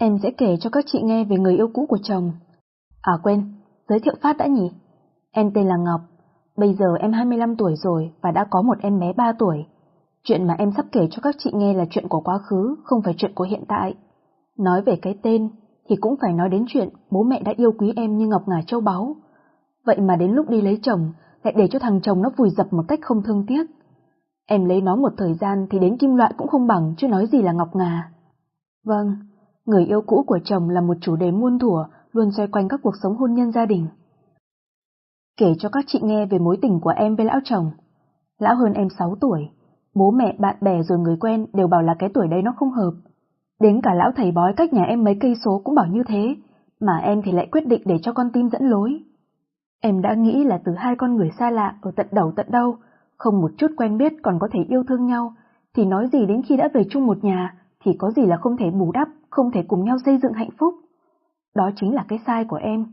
Em sẽ kể cho các chị nghe về người yêu cũ của chồng. À quên, giới thiệu phát đã nhỉ? Em tên là Ngọc, bây giờ em 25 tuổi rồi và đã có một em bé 3 tuổi. Chuyện mà em sắp kể cho các chị nghe là chuyện của quá khứ, không phải chuyện của hiện tại. Nói về cái tên thì cũng phải nói đến chuyện bố mẹ đã yêu quý em như ngọc ngà châu báu. Vậy mà đến lúc đi lấy chồng, lại để cho thằng chồng nó vùi dập một cách không thương tiếc. Em lấy nó một thời gian thì đến kim loại cũng không bằng, chứ nói gì là ngọc ngà. Vâng, người yêu cũ của chồng là một chủ đề muôn thuở, luôn xoay quanh các cuộc sống hôn nhân gia đình. Kể cho các chị nghe về mối tình của em với lão chồng. Lão hơn em 6 tuổi, bố mẹ, bạn bè rồi người quen đều bảo là cái tuổi đấy nó không hợp. Đến cả lão thầy bói cách nhà em mấy cây số cũng bảo như thế, mà em thì lại quyết định để cho con tim dẫn lối. Em đã nghĩ là từ hai con người xa lạ ở tận đầu tận đâu, không một chút quen biết còn có thể yêu thương nhau, thì nói gì đến khi đã về chung một nhà, thì có gì là không thể bù đắp, không thể cùng nhau xây dựng hạnh phúc. Đó chính là cái sai của em.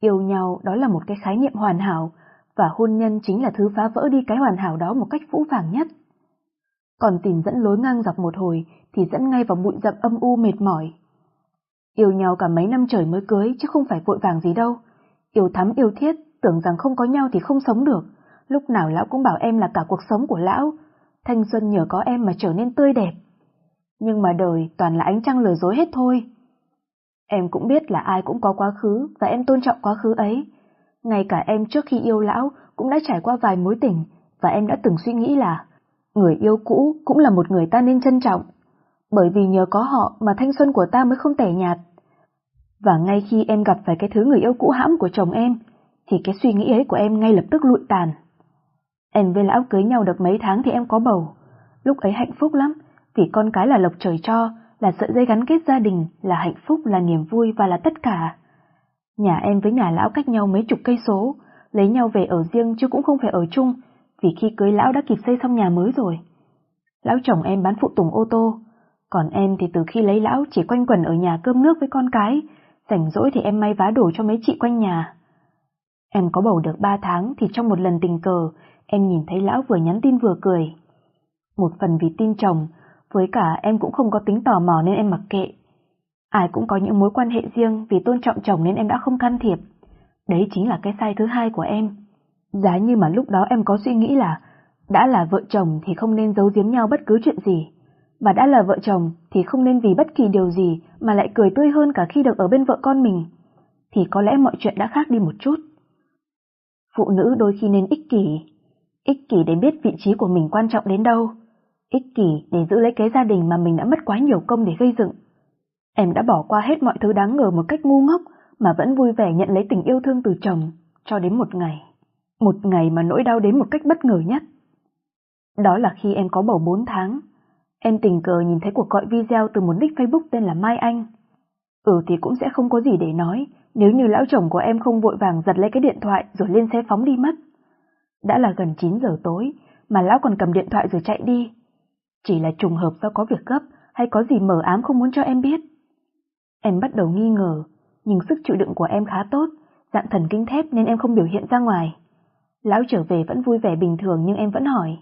Yêu nhau đó là một cái khái niệm hoàn hảo, và hôn nhân chính là thứ phá vỡ đi cái hoàn hảo đó một cách phũ phàng nhất. Còn tìm dẫn lối ngang dọc một hồi thì dẫn ngay vào bụi rậm âm u mệt mỏi. Yêu nhau cả mấy năm trời mới cưới chứ không phải vội vàng gì đâu. Yêu thắm yêu thiết, tưởng rằng không có nhau thì không sống được. Lúc nào lão cũng bảo em là cả cuộc sống của lão. Thanh xuân nhờ có em mà trở nên tươi đẹp. Nhưng mà đời toàn là ánh trăng lừa dối hết thôi. Em cũng biết là ai cũng có quá khứ và em tôn trọng quá khứ ấy. Ngay cả em trước khi yêu lão cũng đã trải qua vài mối tình và em đã từng suy nghĩ là người yêu cũ cũng là một người ta nên trân trọng. Bởi vì nhờ có họ mà thanh xuân của ta mới không tẻ nhạt. Và ngay khi em gặp phải cái thứ người yêu cũ hãm của chồng em, thì cái suy nghĩ ấy của em ngay lập tức lụi tàn. Em với lão cưới nhau được mấy tháng thì em có bầu. Lúc ấy hạnh phúc lắm, vì con cái là lộc trời cho, là sợi dây gắn kết gia đình, là hạnh phúc, là niềm vui và là tất cả. Nhà em với nhà lão cách nhau mấy chục cây số, lấy nhau về ở riêng chứ cũng không phải ở chung, vì khi cưới lão đã kịp xây xong nhà mới rồi. Lão chồng em bán phụ tùng ô tô, còn em thì từ khi lấy lão chỉ quanh quẩn ở nhà cơm nước với con cái, rảnh rỗi thì em may vá đồ cho mấy chị quanh nhà. Em có bầu được ba tháng thì trong một lần tình cờ, em nhìn thấy lão vừa nhắn tin vừa cười. Một phần vì tin chồng, với cả em cũng không có tính tò mò nên em mặc kệ. Ai cũng có những mối quan hệ riêng, vì tôn trọng chồng nên em đã không can thiệp. Đấy chính là cái sai thứ hai của em. Giá như mà lúc đó em có suy nghĩ là, đã là vợ chồng thì không nên giấu giếm nhau bất cứ chuyện gì. Và đã là vợ chồng thì không nên vì bất kỳ điều gì mà lại cười tươi hơn cả khi được ở bên vợ con mình. Thì có lẽ mọi chuyện đã khác đi một chút. Phụ nữ đôi khi nên ích kỷ. Ích kỷ để biết vị trí của mình quan trọng đến đâu. Ích kỷ để giữ lấy cái gia đình mà mình đã mất quá nhiều công để gây dựng. Em đã bỏ qua hết mọi thứ đáng ngờ một cách ngu ngốc mà vẫn vui vẻ nhận lấy tình yêu thương từ chồng, cho đến một ngày. Một ngày mà nỗi đau đến một cách bất ngờ nhất. Đó là khi em có bầu 4 tháng. Em tình cờ nhìn thấy cuộc gọi video từ một nick Facebook tên là Mai Anh. Ừ thì cũng sẽ không có gì để nói nếu như lão chồng của em không vội vàng giật lấy cái điện thoại rồi lên xe phóng đi mất. Đã là gần 9 giờ tối mà lão còn cầm điện thoại rồi chạy đi. Chỉ là trùng hợp do có việc gấp hay có gì mở ám không muốn cho em biết. Em bắt đầu nghi ngờ, nhưng sức chịu đựng của em khá tốt, dạng thần kinh thép nên em không biểu hiện ra ngoài. Lão trở về vẫn vui vẻ bình thường nhưng em vẫn hỏi.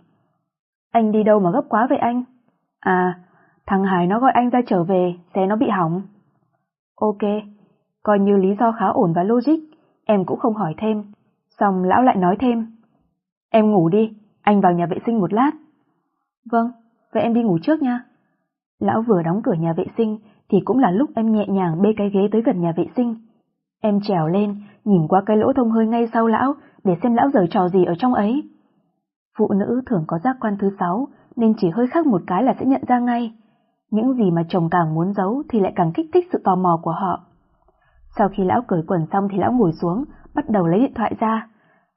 Anh đi đâu mà gấp quá vậy anh? À, thằng Hải nó gọi anh ra trở về, xe nó bị hỏng. Ok, coi như lý do khá ổn và logic, em cũng không hỏi thêm. Xong lão lại nói thêm. Em ngủ đi, anh vào nhà vệ sinh một lát. Vâng, vậy em đi ngủ trước nha. Lão vừa đóng cửa nhà vệ sinh thì cũng là lúc em nhẹ nhàng bê cái ghế tới gần nhà vệ sinh. Em trèo lên, nhìn qua cái lỗ thông hơi ngay sau lão để xem lão giở trò gì ở trong ấy. Phụ nữ thường có giác quan thứ sáu nên chỉ hơi khác một cái là sẽ nhận ra ngay. Những gì mà chồng càng muốn giấu thì lại càng kích thích sự tò mò của họ. Sau khi lão cởi quần xong thì lão ngồi xuống, bắt đầu lấy điện thoại ra.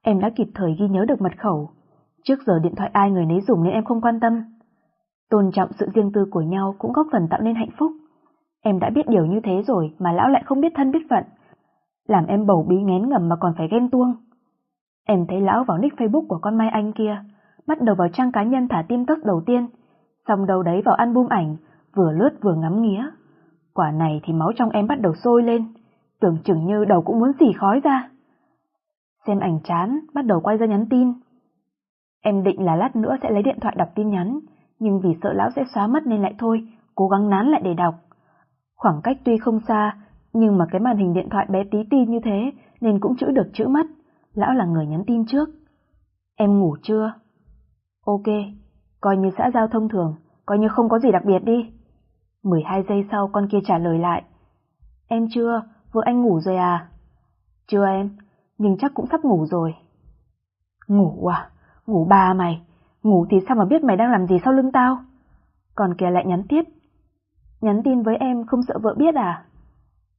Em đã kịp thời ghi nhớ được mật khẩu. Trước giờ điện thoại ai người nấy dùng nên em không quan tâm. Tôn trọng sự riêng tư của nhau cũng góp phần tạo nên hạnh phúc. Em đã biết điều như thế rồi mà lão lại không biết thân biết phận. Làm em bầu bí ngén ngầm mà còn phải ghen tuông. Em thấy lão vào nick Facebook của con Mai Anh kia, bắt đầu vào trang cá nhân thả tim tức đầu tiên, xong đầu đấy vào album ảnh, vừa lướt vừa ngắm nghía. Quả này thì máu trong em bắt đầu sôi lên, tưởng chừng như đầu cũng muốn xỉ khói ra. Xem ảnh chán, bắt đầu quay ra nhắn tin. Em định là lát nữa sẽ lấy điện thoại đọc tin nhắn, nhưng vì sợ lão sẽ xóa mất nên lại thôi, cố gắng nán lại để đọc. Khoảng cách tuy không xa, nhưng mà cái màn hình điện thoại bé tí ti như thế nên cũng chữ được chữ mất Lão là người nhắn tin trước. Em ngủ chưa? Ok, coi như xã giao thông thường, coi như không có gì đặc biệt đi. 12 giây sau con kia trả lời lại. Em chưa, vừa anh ngủ rồi à? Chưa em, nhưng chắc cũng sắp ngủ rồi. Ngủ à? Ngủ ba mày? Ngủ thì sao mà biết mày đang làm gì sau lưng tao? Còn kia lại nhắn tiếp. Nhắn tin với em không sợ vợ biết à?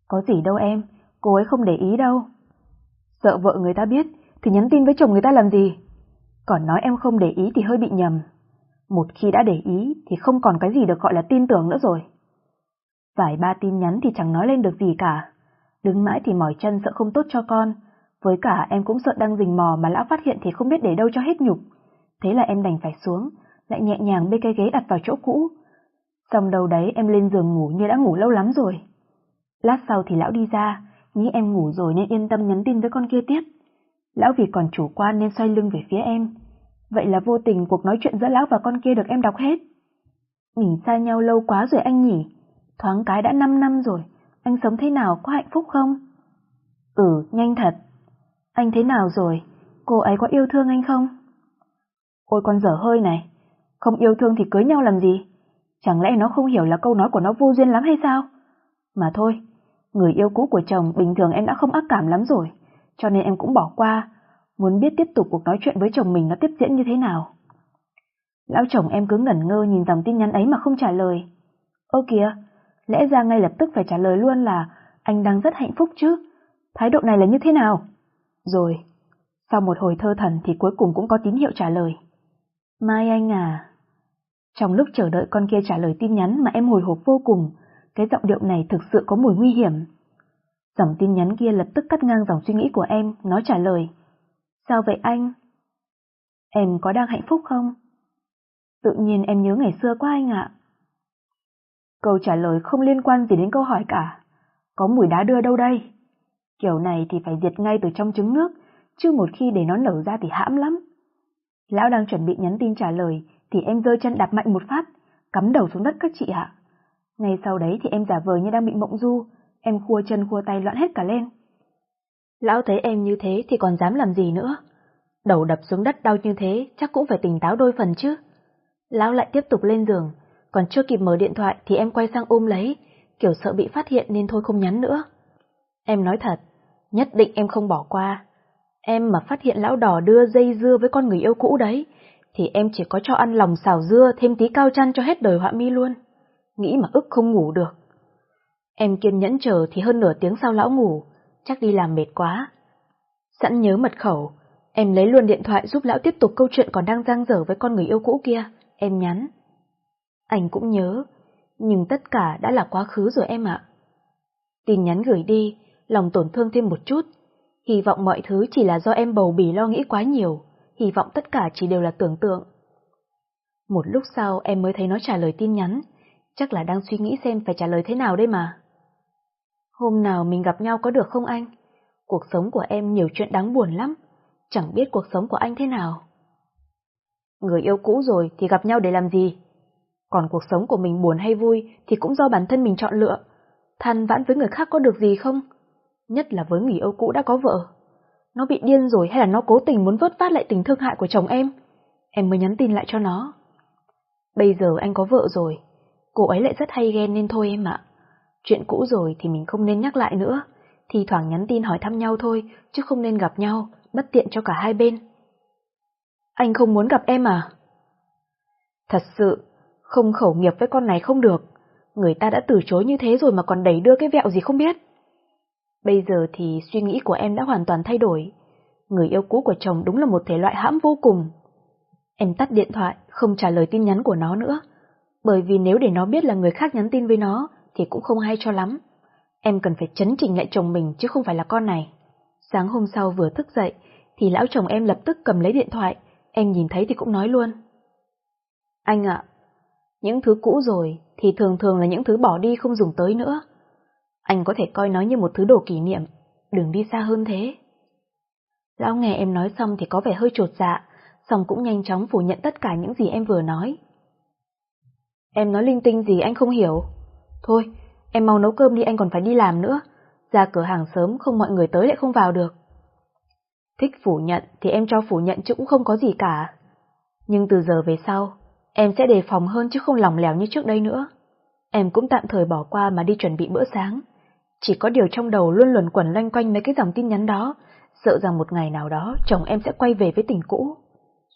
Có gì đâu em, cô ấy không để ý đâu. Sợ vợ người ta biết thì nhắn tin với chồng người ta làm gì? Còn nói em không để ý thì hơi bị nhầm. Một khi đã để ý thì không còn cái gì được gọi là tin tưởng nữa rồi. Vài ba tin nhắn thì chẳng nói lên được gì cả. Đứng mãi thì mỏi chân sợ không tốt cho con. Với cả em cũng sợ đang rình mò mà lão phát hiện thì không biết để đâu cho hết nhục. Thế là em đành phải xuống, lại nhẹ nhàng bê cái ghế đặt vào chỗ cũ. Xong đầu đấy em lên giường ngủ như đã ngủ lâu lắm rồi. Lát sau thì lão đi ra, nghĩ em ngủ rồi nên yên tâm nhắn tin với con kia tiếp. Lão vì còn chủ quan nên xoay lưng về phía em. Vậy là vô tình cuộc nói chuyện giữa lão và con kia được em đọc hết. Mình xa nhau lâu quá rồi anh nhỉ? Thoáng cái đã 5 năm rồi, anh sống thế nào, có hạnh phúc không? Ừ, nhanh thật. Anh thế nào rồi? Cô ấy có yêu thương anh không? Ôi con dở hơi này, không yêu thương thì cưới nhau làm gì? Chẳng lẽ nó không hiểu là câu nói của nó vô duyên lắm hay sao? Mà thôi, người yêu cũ của chồng bình thường em đã không ác cảm lắm rồi, cho nên em cũng bỏ qua, muốn biết tiếp tục cuộc nói chuyện với chồng mình nó tiếp diễn như thế nào. Lão chồng em cứ ngẩn ngơ nhìn dòng tin nhắn ấy mà không trả lời. Ơ kìa, lẽ ra ngay lập tức phải trả lời luôn là anh đang rất hạnh phúc chứ, thái độ này là như thế nào? Rồi, sau một hồi thơ thần thì cuối cùng cũng có tín hiệu trả lời. Mai anh à. Trong lúc chờ đợi con kia trả lời tin nhắn mà em hồi hộp vô cùng, cái giọng điệu này thực sự có mùi nguy hiểm. Dòng tin nhắn kia lập tức cắt ngang dòng suy nghĩ của em, nó trả lời. Sao vậy anh? Em có đang hạnh phúc không? Tự nhiên em nhớ ngày xưa quá anh ạ. Câu trả lời không liên quan gì đến câu hỏi cả. Có mùi đá đưa đâu đây? Kiểu này thì phải diệt ngay từ trong trứng nước, chứ một khi để nó nở ra thì hãm lắm. Lão đang chuẩn bị nhắn tin trả lời, thì em giơ chân đạp mạnh một phát, cắm đầu xuống đất các chị ạ. Ngay sau đấy thì em giả vờ như đang bị mộng du, em khua chân khua tay loạn hết cả lên. Lão thấy em như thế thì còn dám làm gì nữa. Đầu đập xuống đất đau như thế chắc cũng phải tỉnh táo đôi phần chứ. Lão lại tiếp tục lên giường, còn chưa kịp mở điện thoại thì em quay sang ôm lấy, kiểu sợ bị phát hiện nên thôi không nhắn nữa. Em nói thật, nhất định em không bỏ qua. Em mà phát hiện lão đỏ đưa dây dưa với con người yêu cũ đấy, thì em chỉ có cho ăn lòng xào dưa thêm tí cao chăn cho hết đời họa mi luôn. Nghĩ mà ức không ngủ được. Em kiên nhẫn chờ thì hơn nửa tiếng sau lão ngủ, chắc đi làm mệt quá. Sẵn nhớ mật khẩu, em lấy luôn điện thoại giúp lão tiếp tục câu chuyện còn đang giang dở với con người yêu cũ kia, em nhắn. Anh cũng nhớ, nhưng tất cả đã là quá khứ rồi em ạ. Tin nhắn gửi đi, lòng tổn thương thêm một chút, hy vọng mọi thứ chỉ là do em bầu bì lo nghĩ quá nhiều, hy vọng tất cả chỉ đều là tưởng tượng. Một lúc sau em mới thấy nó trả lời tin nhắn, chắc là đang suy nghĩ xem phải trả lời thế nào đây mà. Hôm nào mình gặp nhau có được không anh? Cuộc sống của em nhiều chuyện đáng buồn lắm, chẳng biết cuộc sống của anh thế nào. Người yêu cũ rồi thì gặp nhau để làm gì? Còn cuộc sống của mình buồn hay vui thì cũng do bản thân mình chọn lựa. Than vãn với người khác có được gì không? Nhất là với người yêu cũ đã có vợ. Nó bị điên rồi hay là nó cố tình muốn vớt phát lại tình thương hại của chồng em? Em mới nhắn tin lại cho nó. Bây giờ anh có vợ rồi, cô ấy lại rất hay ghen nên thôi em ạ. Chuyện cũ rồi thì mình không nên nhắc lại nữa, thì thoảng nhắn tin hỏi thăm nhau thôi, chứ không nên gặp nhau, bất tiện cho cả hai bên. Anh không muốn gặp em à? Thật sự, không khẩu nghiệp với con này không được. Người ta đã từ chối như thế rồi mà còn đẩy đưa cái vẹo gì không biết. Bây giờ thì suy nghĩ của em đã hoàn toàn thay đổi. Người yêu cũ của chồng đúng là một thể loại hãm vô cùng. Em tắt điện thoại, không trả lời tin nhắn của nó nữa. Bởi vì nếu để nó biết là người khác nhắn tin với nó, thì cũng không hay cho lắm. Em cần phải chấn chỉnh lại chồng mình chứ không phải là con này. Sáng hôm sau vừa thức dậy, thì lão chồng em lập tức cầm lấy điện thoại, em nhìn thấy thì cũng nói luôn. Anh ạ, những thứ cũ rồi thì thường thường là những thứ bỏ đi không dùng tới nữa. Anh có thể coi nó như một thứ đồ kỷ niệm, đừng đi xa hơn thế. Lão nghe em nói xong thì có vẻ hơi trột dạ, xong cũng nhanh chóng phủ nhận tất cả những gì em vừa nói. Em nói linh tinh gì anh không hiểu. Thôi, em mau nấu cơm đi anh còn phải đi làm nữa. Ra cửa hàng sớm không mọi người tới lại không vào được. Thích phủ nhận thì em cho phủ nhận chứ cũng không có gì cả. Nhưng từ giờ về sau, em sẽ đề phòng hơn chứ không lòng lẻo như trước đây nữa. Em cũng tạm thời bỏ qua mà đi chuẩn bị bữa sáng. Chỉ có điều trong đầu luôn luẩn quẩn loanh quanh mấy cái dòng tin nhắn đó, sợ rằng một ngày nào đó chồng em sẽ quay về với tình cũ.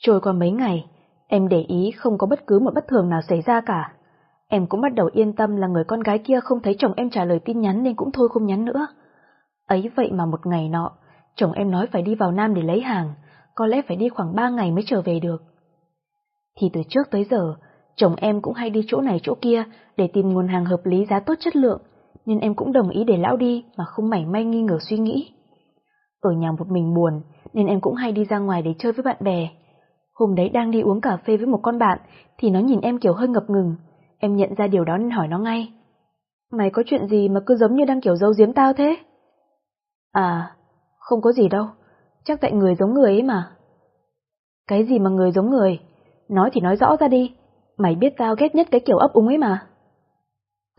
Trôi qua mấy ngày, em để ý không có bất cứ một bất thường nào xảy ra cả. Em cũng bắt đầu yên tâm là người con gái kia không thấy chồng em trả lời tin nhắn nên cũng thôi không nhắn nữa. Ấy vậy mà một ngày nọ, chồng em nói phải đi vào Nam để lấy hàng, có lẽ phải đi khoảng ba ngày mới trở về được. Thì từ trước tới giờ, chồng em cũng hay đi chỗ này chỗ kia để tìm nguồn hàng hợp lý giá tốt chất lượng, nên em cũng đồng ý để lão đi mà không mảy may nghi ngờ suy nghĩ. Ở nhà một mình buồn, nên em cũng hay đi ra ngoài để chơi với bạn bè. Hôm đấy đang đi uống cà phê với một con bạn, thì nó nhìn em kiểu hơi ngập ngừng. Em nhận ra điều đó nên hỏi nó ngay. Mày có chuyện gì mà cứ giống như đang kiểu giấu giếm tao thế? À, không có gì đâu. Chắc tại người giống người ấy mà. Cái gì mà người giống người? Nói thì nói rõ ra đi. Mày biết tao ghét nhất cái kiểu ấp úng ấy mà.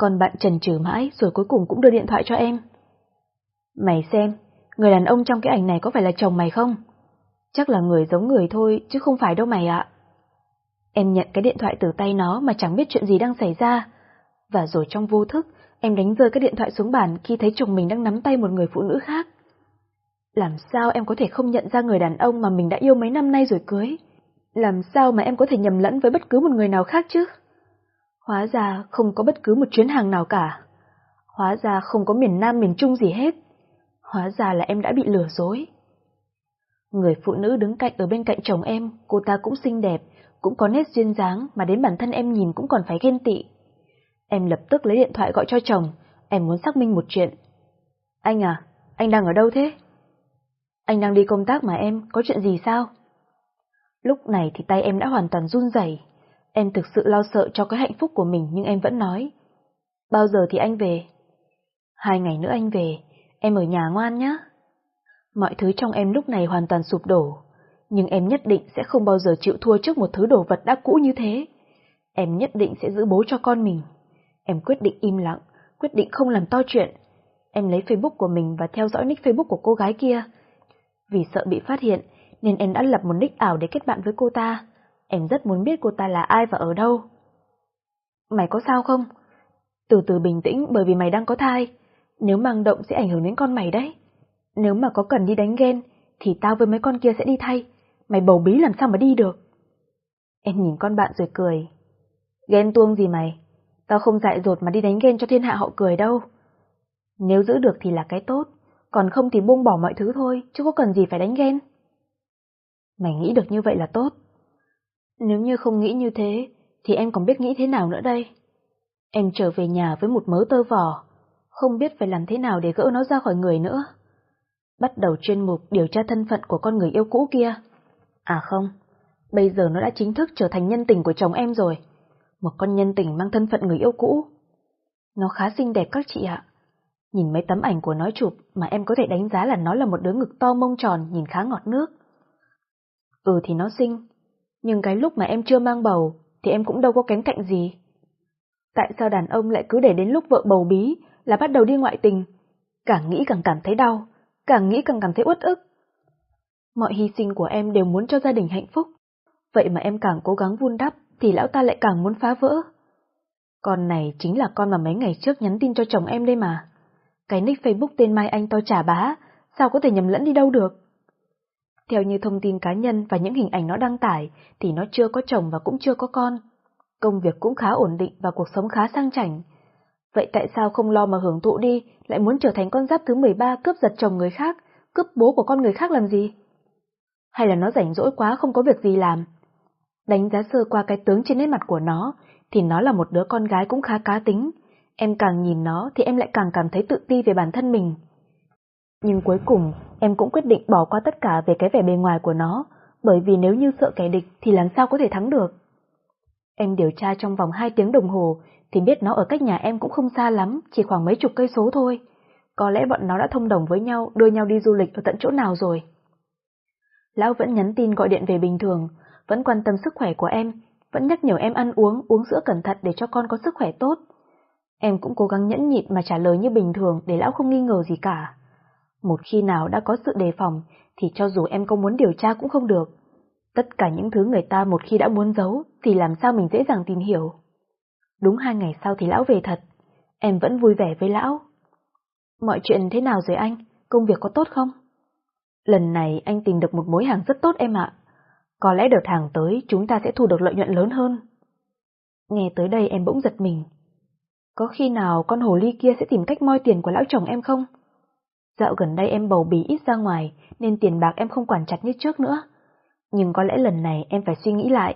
Còn bạn trần trừ mãi rồi cuối cùng cũng đưa điện thoại cho em. Mày xem, người đàn ông trong cái ảnh này có phải là chồng mày không? Chắc là người giống người thôi, chứ không phải đâu mày ạ. Em nhận cái điện thoại từ tay nó mà chẳng biết chuyện gì đang xảy ra. Và rồi trong vô thức, em đánh rơi cái điện thoại xuống bàn khi thấy chồng mình đang nắm tay một người phụ nữ khác. Làm sao em có thể không nhận ra người đàn ông mà mình đã yêu mấy năm nay rồi cưới? Làm sao mà em có thể nhầm lẫn với bất cứ một người nào khác chứ? Hóa ra không có bất cứ một chuyến hàng nào cả. Hóa ra không có miền Nam miền Trung gì hết. Hóa ra là em đã bị lừa dối. Người phụ nữ đứng cạnh ở bên cạnh chồng em, cô ta cũng xinh đẹp, cũng có nét duyên dáng mà đến bản thân em nhìn cũng còn phải ghen tị. Em lập tức lấy điện thoại gọi cho chồng, em muốn xác minh một chuyện. Anh à, anh đang ở đâu thế? Anh đang đi công tác mà em, có chuyện gì sao? Lúc này thì tay em đã hoàn toàn run rẩy. Em thực sự lo sợ cho cái hạnh phúc của mình nhưng em vẫn nói. Bao giờ thì anh về? Hai ngày nữa anh về, em ở nhà ngoan nhé. Mọi thứ trong em lúc này hoàn toàn sụp đổ, nhưng em nhất định sẽ không bao giờ chịu thua trước một thứ đồ vật đã cũ như thế. Em nhất định sẽ giữ bố cho con mình. Em quyết định im lặng, quyết định không làm to chuyện. Em lấy Facebook của mình và theo dõi nick Facebook của cô gái kia. Vì sợ bị phát hiện, nên em đã lập một nick ảo để kết bạn với cô ta. Em rất muốn biết cô ta là ai và ở đâu. Mày có sao không? Từ từ bình tĩnh bởi vì mày đang có thai. Nếu mang động sẽ ảnh hưởng đến con mày đấy. Nếu mà có cần đi đánh ghen, thì tao với mấy con kia sẽ đi thay. Mày bầu bí làm sao mà đi được? Em nhìn con bạn rồi cười. Ghen tuông gì mày? Tao không dại dột mà đi đánh ghen cho thiên hạ họ cười đâu. Nếu giữ được thì là cái tốt, còn không thì buông bỏ mọi thứ thôi, chứ có cần gì phải đánh ghen. Mày nghĩ được như vậy là tốt. Nếu như không nghĩ như thế, thì em còn biết nghĩ thế nào nữa đây? Em trở về nhà với một mớ tơ vỏ, không biết phải làm thế nào để gỡ nó ra khỏi người nữa. Bắt đầu chuyên mục điều tra thân phận của con người yêu cũ kia. À không, bây giờ nó đã chính thức trở thành nhân tình của chồng em rồi. Một con nhân tình mang thân phận người yêu cũ. Nó khá xinh đẹp các chị ạ. Nhìn mấy tấm ảnh của nó chụp mà em có thể đánh giá là nó là một đứa ngực to mông tròn nhìn khá ngọt nước. Ừ thì nó xinh, nhưng cái lúc mà em chưa mang bầu thì em cũng đâu có kém cạnh gì. Tại sao đàn ông lại cứ để đến lúc vợ bầu bí là bắt đầu đi ngoại tình? Càng nghĩ càng cảm thấy đau, càng nghĩ càng cảm thấy uất ức. Mọi hy sinh của em đều muốn cho gia đình hạnh phúc, vậy mà em càng cố gắng vun đắp thì lão ta lại càng muốn phá vỡ. Con này chính là con mà mấy ngày trước nhắn tin cho chồng em đây mà. Cái nick Facebook tên Mai Anh to trả bá, sao có thể nhầm lẫn đi đâu được? Theo như thông tin cá nhân và những hình ảnh nó đăng tải thì nó chưa có chồng và cũng chưa có con. Công việc cũng khá ổn định và cuộc sống khá sang chảnh. Vậy tại sao không lo mà hưởng thụ đi, lại muốn trở thành con giáp thứ 13 cướp giật chồng người khác, cướp bố của con người khác làm gì? Hay là nó rảnh rỗi quá không có việc gì làm? Đánh giá sơ qua cái tướng trên nét mặt của nó, thì nó là một đứa con gái cũng khá cá tính. Em càng nhìn nó thì em lại càng cảm thấy tự ti về bản thân mình. Nhưng cuối cùng, em cũng quyết định bỏ qua tất cả về cái vẻ bề ngoài của nó, bởi vì nếu như sợ kẻ địch thì làm sao có thể thắng được. Em điều tra trong vòng 2 tiếng đồng hồ thì biết nó ở cách nhà em cũng không xa lắm, chỉ khoảng mấy chục cây số thôi. Có lẽ bọn nó đã thông đồng với nhau, đưa nhau đi du lịch ở tận chỗ nào rồi. Lão vẫn nhắn tin gọi điện về bình thường, vẫn quan tâm sức khỏe của em, vẫn nhắc nhở em ăn uống, uống sữa cẩn thận để cho con có sức khỏe tốt. Em cũng cố gắng nhẫn nhịn mà trả lời như bình thường để lão không nghi ngờ gì cả. Một khi nào đã có sự đề phòng thì cho dù em có muốn điều tra cũng không được. Tất cả những thứ người ta một khi đã muốn giấu thì làm sao mình dễ dàng tìm hiểu. Đúng hai ngày sau thì lão về thật, em vẫn vui vẻ với lão. Mọi chuyện thế nào rồi anh? Công việc có tốt không? Lần này anh tìm được một mối hàng rất tốt em ạ. Có lẽ đợt hàng tới chúng ta sẽ thu được lợi nhuận lớn hơn. Nghe tới đây em bỗng giật mình. Có khi nào con hồ ly kia sẽ tìm cách moi tiền của lão chồng em không? Dạo gần đây em bầu bí ít ra ngoài nên tiền bạc em không quản chặt như trước nữa. Nhưng có lẽ lần này em phải suy nghĩ lại.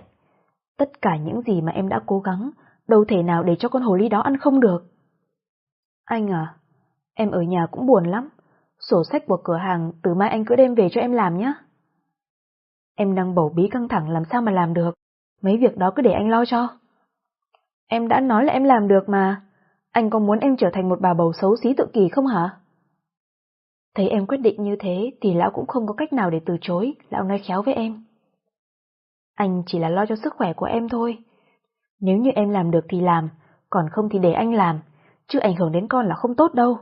Tất cả những gì mà em đã cố gắng, đâu thể nào để cho con hồ ly đó ăn không được. Anh à, em ở nhà cũng buồn lắm. Sổ sách của cửa hàng từ mai anh cứ đem về cho em làm nhé. Em đang bầu bí căng thẳng làm sao mà làm được. Mấy việc đó cứ để anh lo cho. Em đã nói là em làm được mà. Anh có muốn em trở thành một bà bầu xấu xí tự kỳ không hả? Thấy em quyết định như thế thì lão cũng không có cách nào để từ chối, lão nói khéo với em. Anh chỉ là lo cho sức khỏe của em thôi. Nếu như em làm được thì làm, còn không thì để anh làm, chứ ảnh hưởng đến con là không tốt đâu.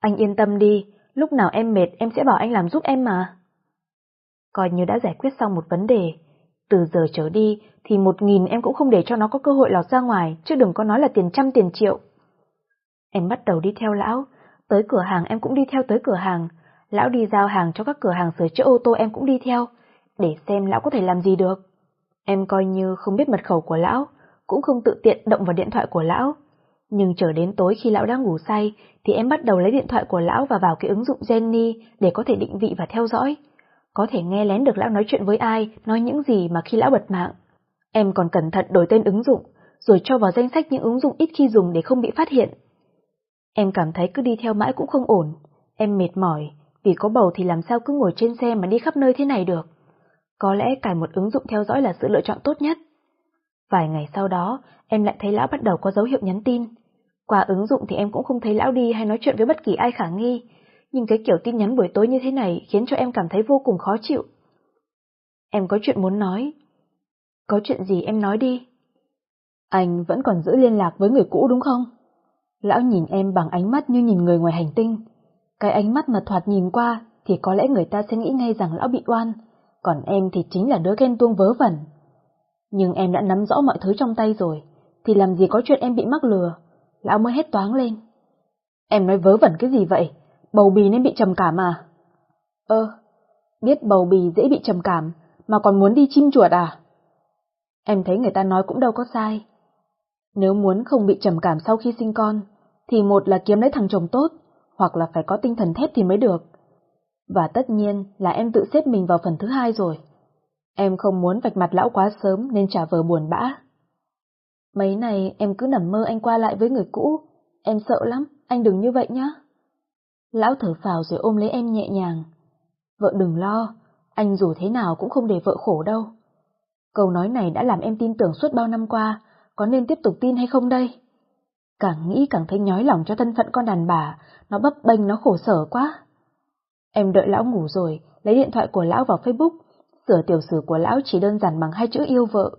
Anh yên tâm đi, lúc nào em mệt em sẽ bảo anh làm giúp em mà. Coi như đã giải quyết xong một vấn đề, từ giờ trở đi thì một nghìn em cũng không để cho nó có cơ hội lọt ra ngoài, chứ đừng có nói là tiền trăm tiền triệu. Em bắt đầu đi theo lão, tới cửa hàng em cũng đi theo tới cửa hàng, lão đi giao hàng cho các cửa hàng sửa chữa ô tô em cũng đi theo, để xem lão có thể làm gì được. Em coi như không biết mật khẩu của lão, cũng không tự tiện động vào điện thoại của lão. Nhưng chờ đến tối khi lão đang ngủ say, thì em bắt đầu lấy điện thoại của lão và vào cái ứng dụng Jenny để có thể định vị và theo dõi. Có thể nghe lén được lão nói chuyện với ai, nói những gì mà khi lão bật mạng. Em còn cẩn thận đổi tên ứng dụng, rồi cho vào danh sách những ứng dụng ít khi dùng để không bị phát hiện. Em cảm thấy cứ đi theo mãi cũng không ổn, em mệt mỏi, vì có bầu thì làm sao cứ ngồi trên xe mà đi khắp nơi thế này được. Có lẽ cài một ứng dụng theo dõi là sự lựa chọn tốt nhất. Vài ngày sau đó, em lại thấy lão bắt đầu có dấu hiệu nhắn tin. Qua ứng dụng thì em cũng không thấy lão đi hay nói chuyện với bất kỳ ai khả nghi, nhưng cái kiểu tin nhắn buổi tối như thế này khiến cho em cảm thấy vô cùng khó chịu. Em có chuyện muốn nói. Có chuyện gì em nói đi. Anh vẫn còn giữ liên lạc với người cũ đúng không? Lão nhìn em bằng ánh mắt như nhìn người ngoài hành tinh. Cái ánh mắt mà thoạt nhìn qua thì có lẽ người ta sẽ nghĩ ngay rằng lão bị oan, còn em thì chính là đứa ghen tuông vớ vẩn. Nhưng em đã nắm rõ mọi thứ trong tay rồi, thì làm gì có chuyện em bị mắc lừa, lão mới hết toáng lên. Em nói vớ vẩn cái gì vậy? Bầu bì nên bị trầm cảm à? Ơ, biết bầu bì dễ bị trầm cảm, mà còn muốn đi chim chuột à? Em thấy người ta nói cũng đâu có sai. Nếu muốn không bị trầm cảm sau khi sinh con, thì một là kiếm lấy thằng chồng tốt, hoặc là phải có tinh thần thép thì mới được. Và tất nhiên là em tự xếp mình vào phần thứ hai rồi. Em không muốn vạch mặt lão quá sớm nên trả vờ buồn bã. Mấy này em cứ nằm mơ anh qua lại với người cũ, em sợ lắm, anh đừng như vậy nhá. Lão thở phào rồi ôm lấy em nhẹ nhàng. Vợ đừng lo, anh dù thế nào cũng không để vợ khổ đâu. Câu nói này đã làm em tin tưởng suốt bao năm qua, có nên tiếp tục tin hay không đây? Càng nghĩ càng thấy nhói lòng cho thân phận con đàn bà, nó bấp bênh nó khổ sở quá. Em đợi lão ngủ rồi, lấy điện thoại của lão vào Facebook, sửa tiểu sử của lão chỉ đơn giản bằng hai chữ yêu vợ.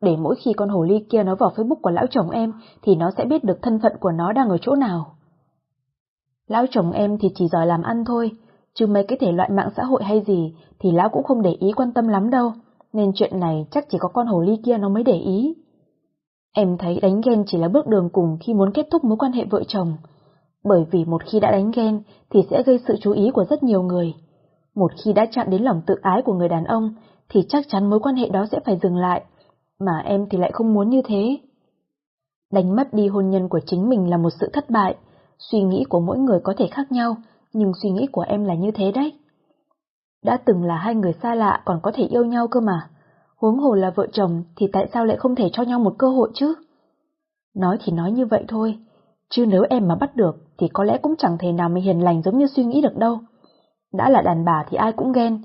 Để mỗi khi con hồ ly kia nó vào Facebook của lão chồng em thì nó sẽ biết được thân phận của nó đang ở chỗ nào. Lão chồng em thì chỉ giỏi làm ăn thôi, chứ mấy cái thể loại mạng xã hội hay gì thì lão cũng không để ý quan tâm lắm đâu, nên chuyện này chắc chỉ có con hồ ly kia nó mới để ý. Em thấy đánh ghen chỉ là bước đường cùng khi muốn kết thúc mối quan hệ vợ chồng, bởi vì một khi đã đánh ghen thì sẽ gây sự chú ý của rất nhiều người. Một khi đã chạm đến lòng tự ái của người đàn ông thì chắc chắn mối quan hệ đó sẽ phải dừng lại, mà em thì lại không muốn như thế. Đánh mất đi hôn nhân của chính mình là một sự thất bại, suy nghĩ của mỗi người có thể khác nhau, nhưng suy nghĩ của em là như thế đấy. Đã từng là hai người xa lạ còn có thể yêu nhau cơ mà, huống hồ là vợ chồng thì tại sao lại không thể cho nhau một cơ hội chứ? Nói thì nói như vậy thôi, chứ nếu em mà bắt được thì có lẽ cũng chẳng thể nào mà hiền lành giống như suy nghĩ được đâu. Đã là đàn bà thì ai cũng ghen,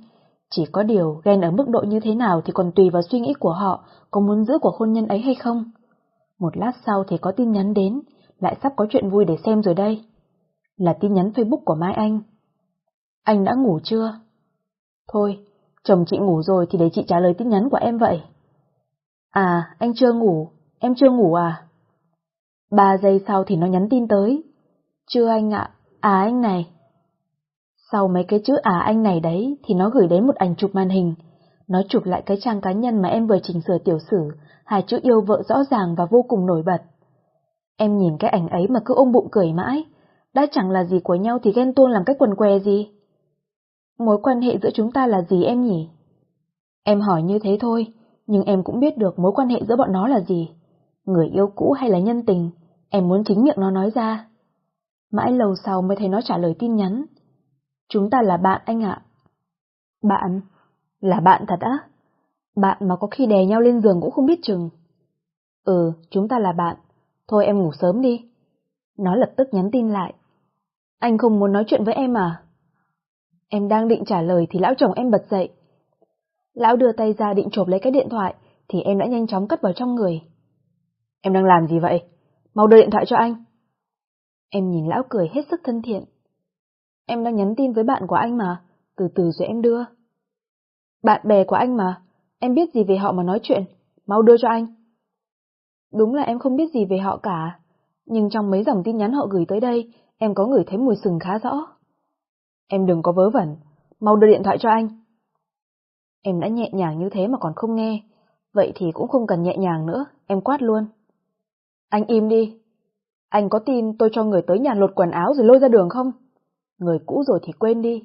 chỉ có điều ghen ở mức độ như thế nào thì còn tùy vào suy nghĩ của họ có muốn giữ cuộc hôn nhân ấy hay không. Một lát sau thì có tin nhắn đến, lại sắp có chuyện vui để xem rồi đây. Là tin nhắn Facebook của Mai Anh. Anh đã ngủ chưa? Thôi, chồng chị ngủ rồi thì để chị trả lời tin nhắn của em vậy. À, anh chưa ngủ, em chưa ngủ à? Ba giây sau thì nó nhắn tin tới. Chưa anh ạ, à anh này. Sau mấy cái chữ à anh này đấy thì nó gửi đến một ảnh chụp màn hình. Nó chụp lại cái trang cá nhân mà em vừa chỉnh sửa tiểu sử, hai chữ yêu vợ rõ ràng và vô cùng nổi bật. Em nhìn cái ảnh ấy mà cứ ôm bụng cười mãi, đã chẳng là gì của nhau thì ghen tuông làm cái quần què gì. Mối quan hệ giữa chúng ta là gì em nhỉ? Em hỏi như thế thôi, nhưng em cũng biết được mối quan hệ giữa bọn nó là gì. Người yêu cũ hay là nhân tình, em muốn chính miệng nó nói ra. Mãi lâu sau mới thấy nó trả lời tin nhắn. Chúng ta là bạn anh ạ. Bạn? Là bạn thật á? Bạn mà có khi đè nhau lên giường cũng không biết chừng. Ừ, chúng ta là bạn. Thôi em ngủ sớm đi. Nó lập tức nhắn tin lại. Anh không muốn nói chuyện với em à? Em đang định trả lời thì lão chồng em bật dậy. Lão đưa tay ra định chộp lấy cái điện thoại, thì em đã nhanh chóng cất vào trong người. Em đang làm gì vậy? Mau đưa điện thoại cho anh. Em nhìn lão cười hết sức thân thiện. Em đang nhắn tin với bạn của anh mà, từ từ rồi em đưa. Bạn bè của anh mà, em biết gì về họ mà nói chuyện, mau đưa cho anh. Đúng là em không biết gì về họ cả, nhưng trong mấy dòng tin nhắn họ gửi tới đây, em có ngửi thấy mùi sừng khá rõ. Em đừng có vớ vẩn, mau đưa điện thoại cho anh. Em đã nhẹ nhàng như thế mà còn không nghe, vậy thì cũng không cần nhẹ nhàng nữa, em quát luôn. Anh im đi. Anh có tin tôi cho người tới nhà lột quần áo rồi lôi ra đường không? Người cũ rồi thì quên đi.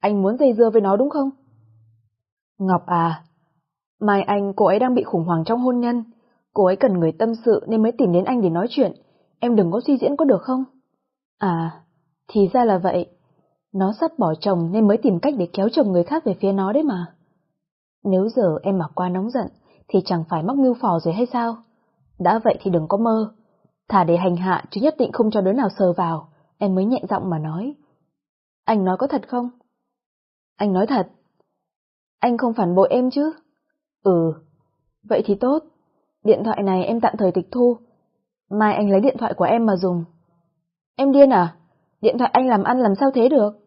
Anh muốn dây dưa với nó đúng không? Ngọc à, mai anh cô ấy đang bị khủng hoảng trong hôn nhân. Cô ấy cần người tâm sự nên mới tìm đến anh để nói chuyện. Em đừng có suy diễn có được không? À, thì ra là vậy. Nó sắp bỏ chồng nên mới tìm cách để kéo chồng người khác về phía nó đấy mà. Nếu giờ em mà qua nóng giận thì chẳng phải mắc mưu phò rồi hay sao? Đã vậy thì đừng có mơ. Thả để hành hạ chứ nhất định không cho đứa nào sờ vào, em mới nhẹ giọng mà nói. Anh nói có thật không? Anh nói thật. Anh không phản bội em chứ? Ừ, vậy thì tốt. Điện thoại này em tạm thời tịch thu. Mai anh lấy điện thoại của em mà dùng. Em điên à? Điện thoại anh làm ăn làm sao thế được?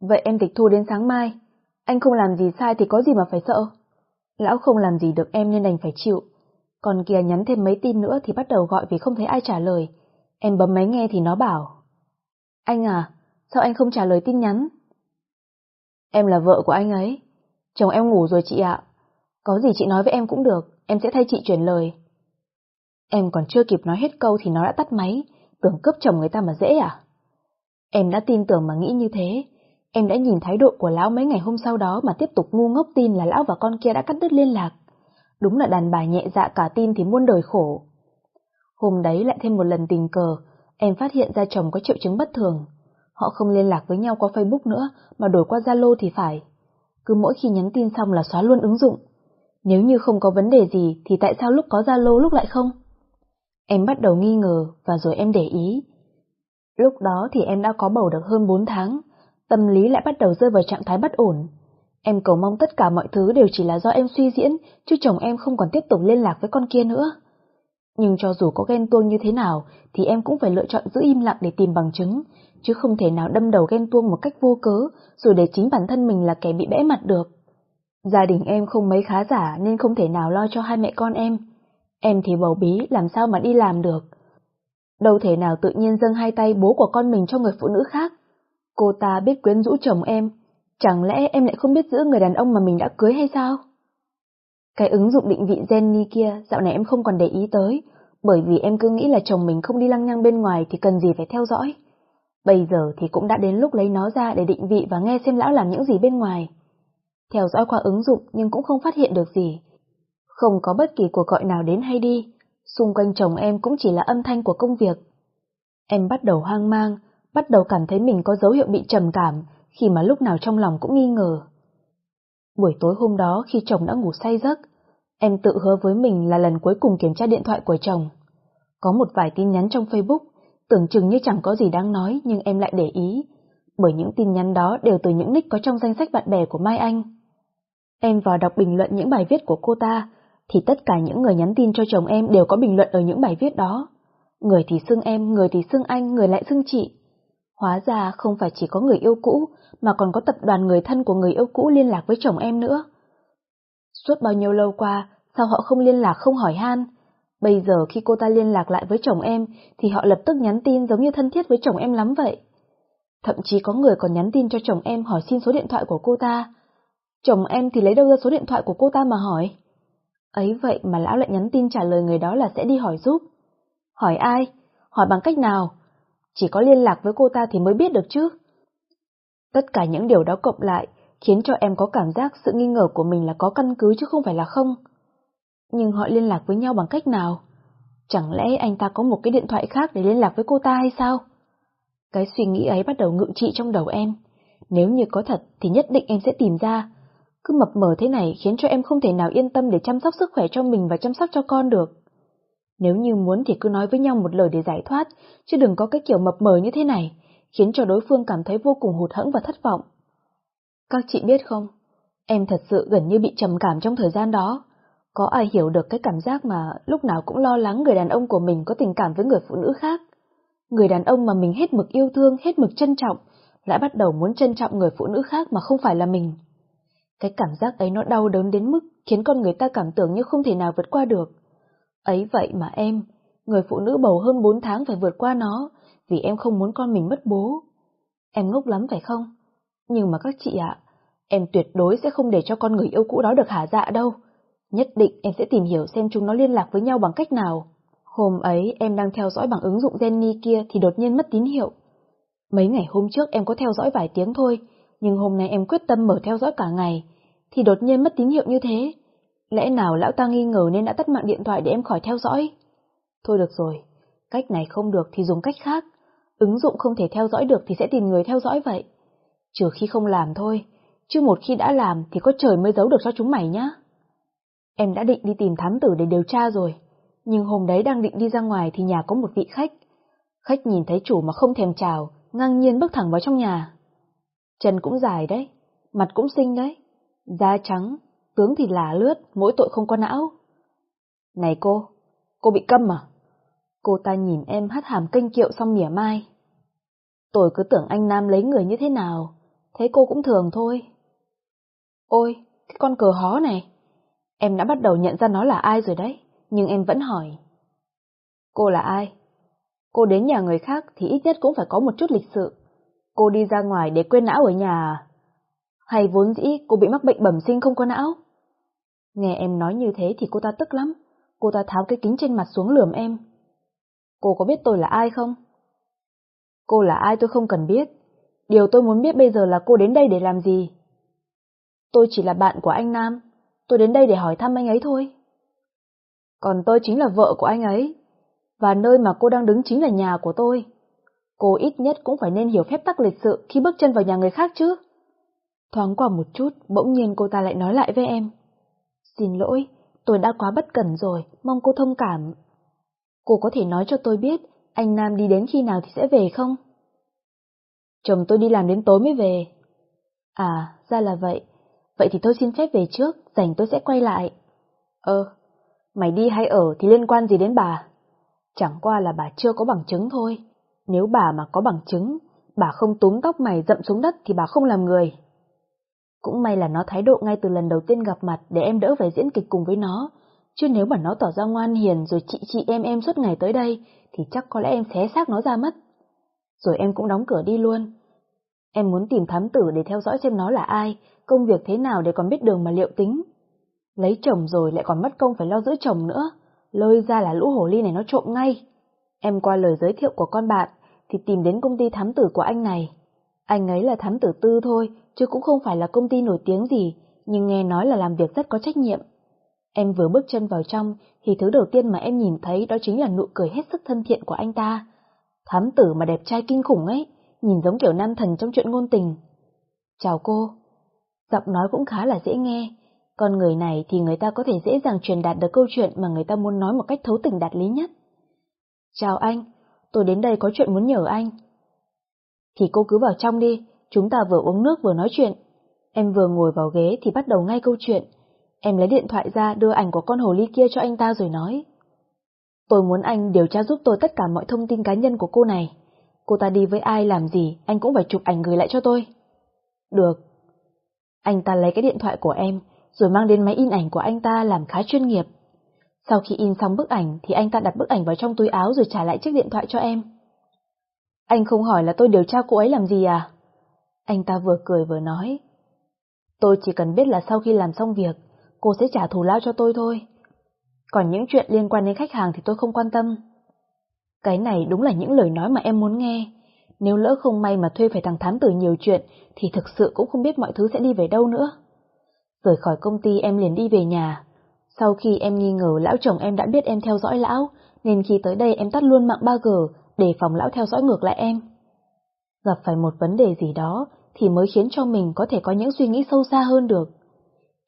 Vậy em tịch thu đến sáng mai. Anh không làm gì sai thì có gì mà phải sợ. Lão không làm gì được em nên đành phải chịu. Còn kia nhắn thêm mấy tin nữa thì bắt đầu gọi vì không thấy ai trả lời. Em bấm máy nghe thì nó bảo. Anh à, sao anh không trả lời tin nhắn? Em là vợ của anh ấy. Chồng em ngủ rồi chị ạ. Có gì chị nói với em cũng được, em sẽ thay chị chuyển lời. Em còn chưa kịp nói hết câu thì nó đã tắt máy, tưởng cướp chồng người ta mà dễ à? Em đã tin tưởng mà nghĩ như thế. Em đã nhìn thái độ của lão mấy ngày hôm sau đó mà tiếp tục ngu ngốc tin là lão và con kia đã cắt đứt liên lạc. Đúng là đàn bà nhẹ dạ cả tin thì muôn đời khổ. Hôm đấy lại thêm một lần tình cờ, em phát hiện ra chồng có triệu chứng bất thường. Họ không liên lạc với nhau qua Facebook nữa, mà đổi qua Zalo thì phải. Cứ mỗi khi nhắn tin xong là xóa luôn ứng dụng. Nếu như không có vấn đề gì thì tại sao lúc có Zalo lúc lại không? Em bắt đầu nghi ngờ và rồi em để ý. Lúc đó thì em đã có bầu được hơn 4 tháng, tâm lý lại bắt đầu rơi vào trạng thái bất ổn. Em cầu mong tất cả mọi thứ đều chỉ là do em suy diễn, chứ chồng em không còn tiếp tục liên lạc với con kia nữa. Nhưng cho dù có ghen tuông như thế nào, thì em cũng phải lựa chọn giữ im lặng để tìm bằng chứng, chứ không thể nào đâm đầu ghen tuông một cách vô cớ, rồi để chính bản thân mình là kẻ bị bẽ mặt được. Gia đình em không mấy khá giả nên không thể nào lo cho hai mẹ con em. Em thì bầu bí làm sao mà đi làm được. Đâu thể nào tự nhiên dâng hai tay bố của con mình cho người phụ nữ khác. Cô ta biết quyến rũ chồng em, chẳng lẽ em lại không biết giữ người đàn ông mà mình đã cưới hay sao? Cái ứng dụng định vị Jenny kia dạo này em không còn để ý tới, bởi vì em cứ nghĩ là chồng mình không đi lăng nhăng bên ngoài thì cần gì phải theo dõi. Bây giờ thì cũng đã đến lúc lấy nó ra để định vị và nghe xem lão làm những gì bên ngoài. Theo dõi qua ứng dụng nhưng cũng không phát hiện được gì. Không có bất kỳ cuộc gọi nào đến hay đi, xung quanh chồng em cũng chỉ là âm thanh của công việc. Em bắt đầu hoang mang, bắt đầu cảm thấy mình có dấu hiệu bị trầm cảm khi mà lúc nào trong lòng cũng nghi ngờ. Buổi tối hôm đó khi chồng đã ngủ say giấc, em tự hứa với mình là lần cuối cùng kiểm tra điện thoại của chồng. Có một vài tin nhắn trong Facebook, tưởng chừng như chẳng có gì đáng nói nhưng em lại để ý, bởi những tin nhắn đó đều từ những nick có trong danh sách bạn bè của Mai Anh. Em vào đọc bình luận những bài viết của cô ta, thì tất cả những người nhắn tin cho chồng em đều có bình luận ở những bài viết đó. Người thì xưng em, người thì xưng anh, người lại xưng chị. Hóa ra không phải chỉ có người yêu cũ, mà còn có tập đoàn người thân của người yêu cũ liên lạc với chồng em nữa. Suốt bao nhiêu lâu qua, sao họ không liên lạc không hỏi han? Bây giờ khi cô ta liên lạc lại với chồng em thì họ lập tức nhắn tin giống như thân thiết với chồng em lắm vậy. Thậm chí có người còn nhắn tin cho chồng em hỏi xin số điện thoại của cô ta. Chồng em thì lấy đâu ra số điện thoại của cô ta mà hỏi. Ấy vậy mà lão lại nhắn tin trả lời người đó là sẽ đi hỏi giúp. Hỏi ai? Hỏi bằng cách nào? Chỉ có liên lạc với cô ta thì mới biết được chứ. Tất cả những điều đó cộng lại khiến cho em có cảm giác sự nghi ngờ của mình là có căn cứ chứ không phải là không. Nhưng họ liên lạc với nhau bằng cách nào? Chẳng lẽ anh ta có một cái điện thoại khác để liên lạc với cô ta hay sao? Cái suy nghĩ ấy bắt đầu ngự trị trong đầu em. Nếu như có thật thì nhất định em sẽ tìm ra. Cứ mập mờ thế này khiến cho em không thể nào yên tâm để chăm sóc sức khỏe cho mình và chăm sóc cho con được. Nếu như muốn thì cứ nói với nhau một lời để giải thoát, chứ đừng có cái kiểu mập mờ như thế này, khiến cho đối phương cảm thấy vô cùng hụt hẫng và thất vọng. Các chị biết không, em thật sự gần như bị trầm cảm trong thời gian đó. Có ai hiểu được cái cảm giác mà lúc nào cũng lo lắng người đàn ông của mình có tình cảm với người phụ nữ khác? Người đàn ông mà mình hết mực yêu thương, hết mực trân trọng, lại bắt đầu muốn trân trọng người phụ nữ khác mà không phải là mình. Cái cảm giác ấy nó đau đớn đến mức khiến con người ta cảm tưởng như không thể nào vượt qua được. Ấy vậy mà em, người phụ nữ bầu hơn 4 tháng phải vượt qua nó, vì em không muốn con mình mất bố. Em ngốc lắm phải không? Nhưng mà các chị ạ, em tuyệt đối sẽ không để cho con người yêu cũ đó được hả dạ đâu. Nhất định em sẽ tìm hiểu xem chúng nó liên lạc với nhau bằng cách nào. Hôm ấy em đang theo dõi bằng ứng dụng Jenny kia thì đột nhiên mất tín hiệu. Mấy ngày hôm trước em có theo dõi vài tiếng thôi, nhưng hôm nay em quyết tâm mở theo dõi cả ngày, thì đột nhiên mất tín hiệu như thế. Lẽ nào lão ta nghi ngờ nên đã tắt mạng điện thoại để em khỏi theo dõi? Thôi được rồi, cách này không được thì dùng cách khác. Ứng dụng không thể theo dõi được thì sẽ tìm người theo dõi vậy. Trừ khi không làm thôi, chứ một khi đã làm thì có trời mới giấu được cho chúng mày nhá. Em đã định đi tìm thám tử để điều tra rồi, nhưng hôm đấy đang định đi ra ngoài thì nhà có một vị khách. Khách nhìn thấy chủ mà không thèm chào, ngang nhiên bước thẳng vào trong nhà. Chân cũng dài đấy, mặt cũng xinh đấy, da trắng, tướng thì là lướt, mỗi tội không có não. Này cô, cô bị câm à? Cô ta nhìn em hắt hàm kênh kiệu xong mỉa mai. Tôi cứ tưởng anh Nam lấy người như thế nào, thế cô cũng thường thôi. Ôi, cái con cờ hó này, em đã bắt đầu nhận ra nó là ai rồi đấy, nhưng em vẫn hỏi. Cô là ai? Cô đến nhà người khác thì ít nhất cũng phải có một chút lịch sự. Cô đi ra ngoài để quên não ở nhà à? Hay vốn dĩ cô bị mắc bệnh bẩm sinh không có não? Nghe em nói như thế thì cô ta tức lắm. Cô ta tháo cái kính trên mặt xuống lườm em. Cô có biết tôi là ai không? Cô là ai tôi không cần biết. Điều tôi muốn biết bây giờ là cô đến đây để làm gì? Tôi chỉ là bạn của anh Nam. Tôi đến đây để hỏi thăm anh ấy thôi. Còn tôi chính là vợ của anh ấy. Và nơi mà cô đang đứng chính là nhà của tôi. Cô ít nhất cũng phải nên hiểu phép tắc lịch sự khi bước chân vào nhà người khác chứ. Thoáng qua một chút, bỗng nhiên cô ta lại nói lại với em. Xin lỗi, tôi đã quá bất cẩn rồi, mong cô thông cảm. Cô có thể nói cho tôi biết anh Nam đi đến khi nào thì sẽ về không? Chồng tôi đi làm đến tối mới về. À, ra là vậy. Vậy thì tôi xin phép về trước, rảnh tôi sẽ quay lại. Ơ, mày đi hay ở thì liên quan gì đến bà? Chẳng qua là bà chưa có bằng chứng thôi. Nếu bà mà có bằng chứng, bà không túm tóc mày dậm xuống đất thì bà không làm người. Cũng may là nó thái độ ngay từ lần đầu tiên gặp mặt để em đỡ phải diễn kịch cùng với nó, chứ nếu mà nó tỏ ra ngoan hiền rồi chị chị em em suốt ngày tới đây, thì chắc có lẽ em xé xác nó ra mất. Rồi em cũng đóng cửa đi luôn. Em muốn tìm thám tử để theo dõi xem nó là ai, công việc thế nào để còn biết đường mà liệu tính. Lấy chồng rồi lại còn mất công phải lo giữ chồng nữa, lôi ra là lũ hồ ly này nó trộm ngay. Em qua lời giới thiệu của con bạn, thì tìm đến công ty thám tử của anh này. Anh ấy là thám tử tư thôi, chứ cũng không phải là công ty nổi tiếng gì, nhưng nghe nói là làm việc rất có trách nhiệm. Em vừa bước chân vào trong, thì thứ đầu tiên mà em nhìn thấy đó chính là nụ cười hết sức thân thiện của anh ta. Thám tử mà đẹp trai kinh khủng ấy, nhìn giống kiểu nam thần trong chuyện ngôn tình. Chào cô. Giọng nói cũng khá là dễ nghe. Con người này thì người ta có thể dễ dàng truyền đạt được câu chuyện mà người ta muốn nói một cách thấu tình đạt lý nhất. Chào anh, tôi đến đây có chuyện muốn nhờ anh. Thì cô cứ vào trong đi, chúng ta vừa uống nước vừa nói chuyện. Em vừa ngồi vào ghế thì bắt đầu ngay câu chuyện. Em lấy điện thoại ra đưa ảnh của con hồ ly kia cho anh ta rồi nói. Tôi muốn anh điều tra giúp tôi tất cả mọi thông tin cá nhân của cô này. Cô ta đi với ai làm gì, anh cũng phải chụp ảnh gửi lại cho tôi. Được. Anh ta lấy cái điện thoại của em, rồi mang đến máy in ảnh của anh ta làm khá chuyên nghiệp. Sau khi in xong bức ảnh thì anh ta đặt bức ảnh vào trong túi áo rồi trả lại chiếc điện thoại cho em. Anh không hỏi là tôi điều tra cô ấy làm gì à? Anh ta vừa cười vừa nói. Tôi chỉ cần biết là sau khi làm xong việc, cô sẽ trả thù lao cho tôi thôi. Còn những chuyện liên quan đến khách hàng thì tôi không quan tâm. Cái này đúng là những lời nói mà em muốn nghe. Nếu lỡ không may mà thuê phải thằng thám tử nhiều chuyện thì thực sự cũng không biết mọi thứ sẽ đi về đâu nữa. Rời khỏi công ty em liền đi về nhà. Sau khi em nghi ngờ lão chồng em đã biết em theo dõi lão, nên khi tới đây em tắt luôn mạng 3G để phòng lão theo dõi ngược lại em. Gặp phải một vấn đề gì đó thì mới khiến cho mình có thể có những suy nghĩ sâu xa hơn được.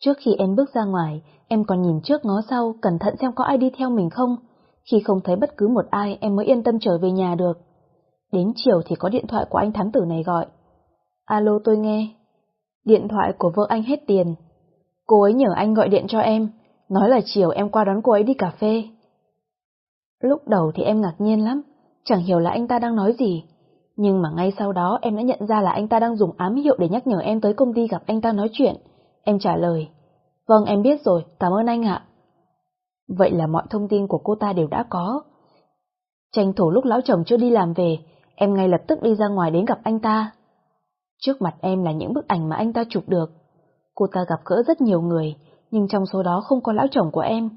Trước khi em bước ra ngoài, em còn nhìn trước ngó sau, cẩn thận xem có ai đi theo mình không. Khi không thấy bất cứ một ai, em mới yên tâm trở về nhà được. Đến chiều thì có điện thoại của anh thám tử này gọi. Alo tôi nghe. Điện thoại của vợ anh hết tiền. Cô ấy nhờ anh gọi điện cho em, nói là chiều em qua đón cô ấy đi cà phê. Lúc đầu thì em ngạc nhiên lắm, chẳng hiểu là anh ta đang nói gì. Nhưng mà ngay sau đó em đã nhận ra là anh ta đang dùng ám hiệu để nhắc nhở em tới công ty gặp anh ta nói chuyện. Em trả lời, vâng em biết rồi, cảm ơn anh ạ. Vậy là mọi thông tin của cô ta đều đã có. Tranh thủ lúc lão chồng chưa đi làm về, em ngay lập tức đi ra ngoài đến gặp anh ta. Trước mặt em là những bức ảnh mà anh ta chụp được. Cô ta gặp gỡ rất nhiều người, nhưng trong số đó không có lão chồng của em.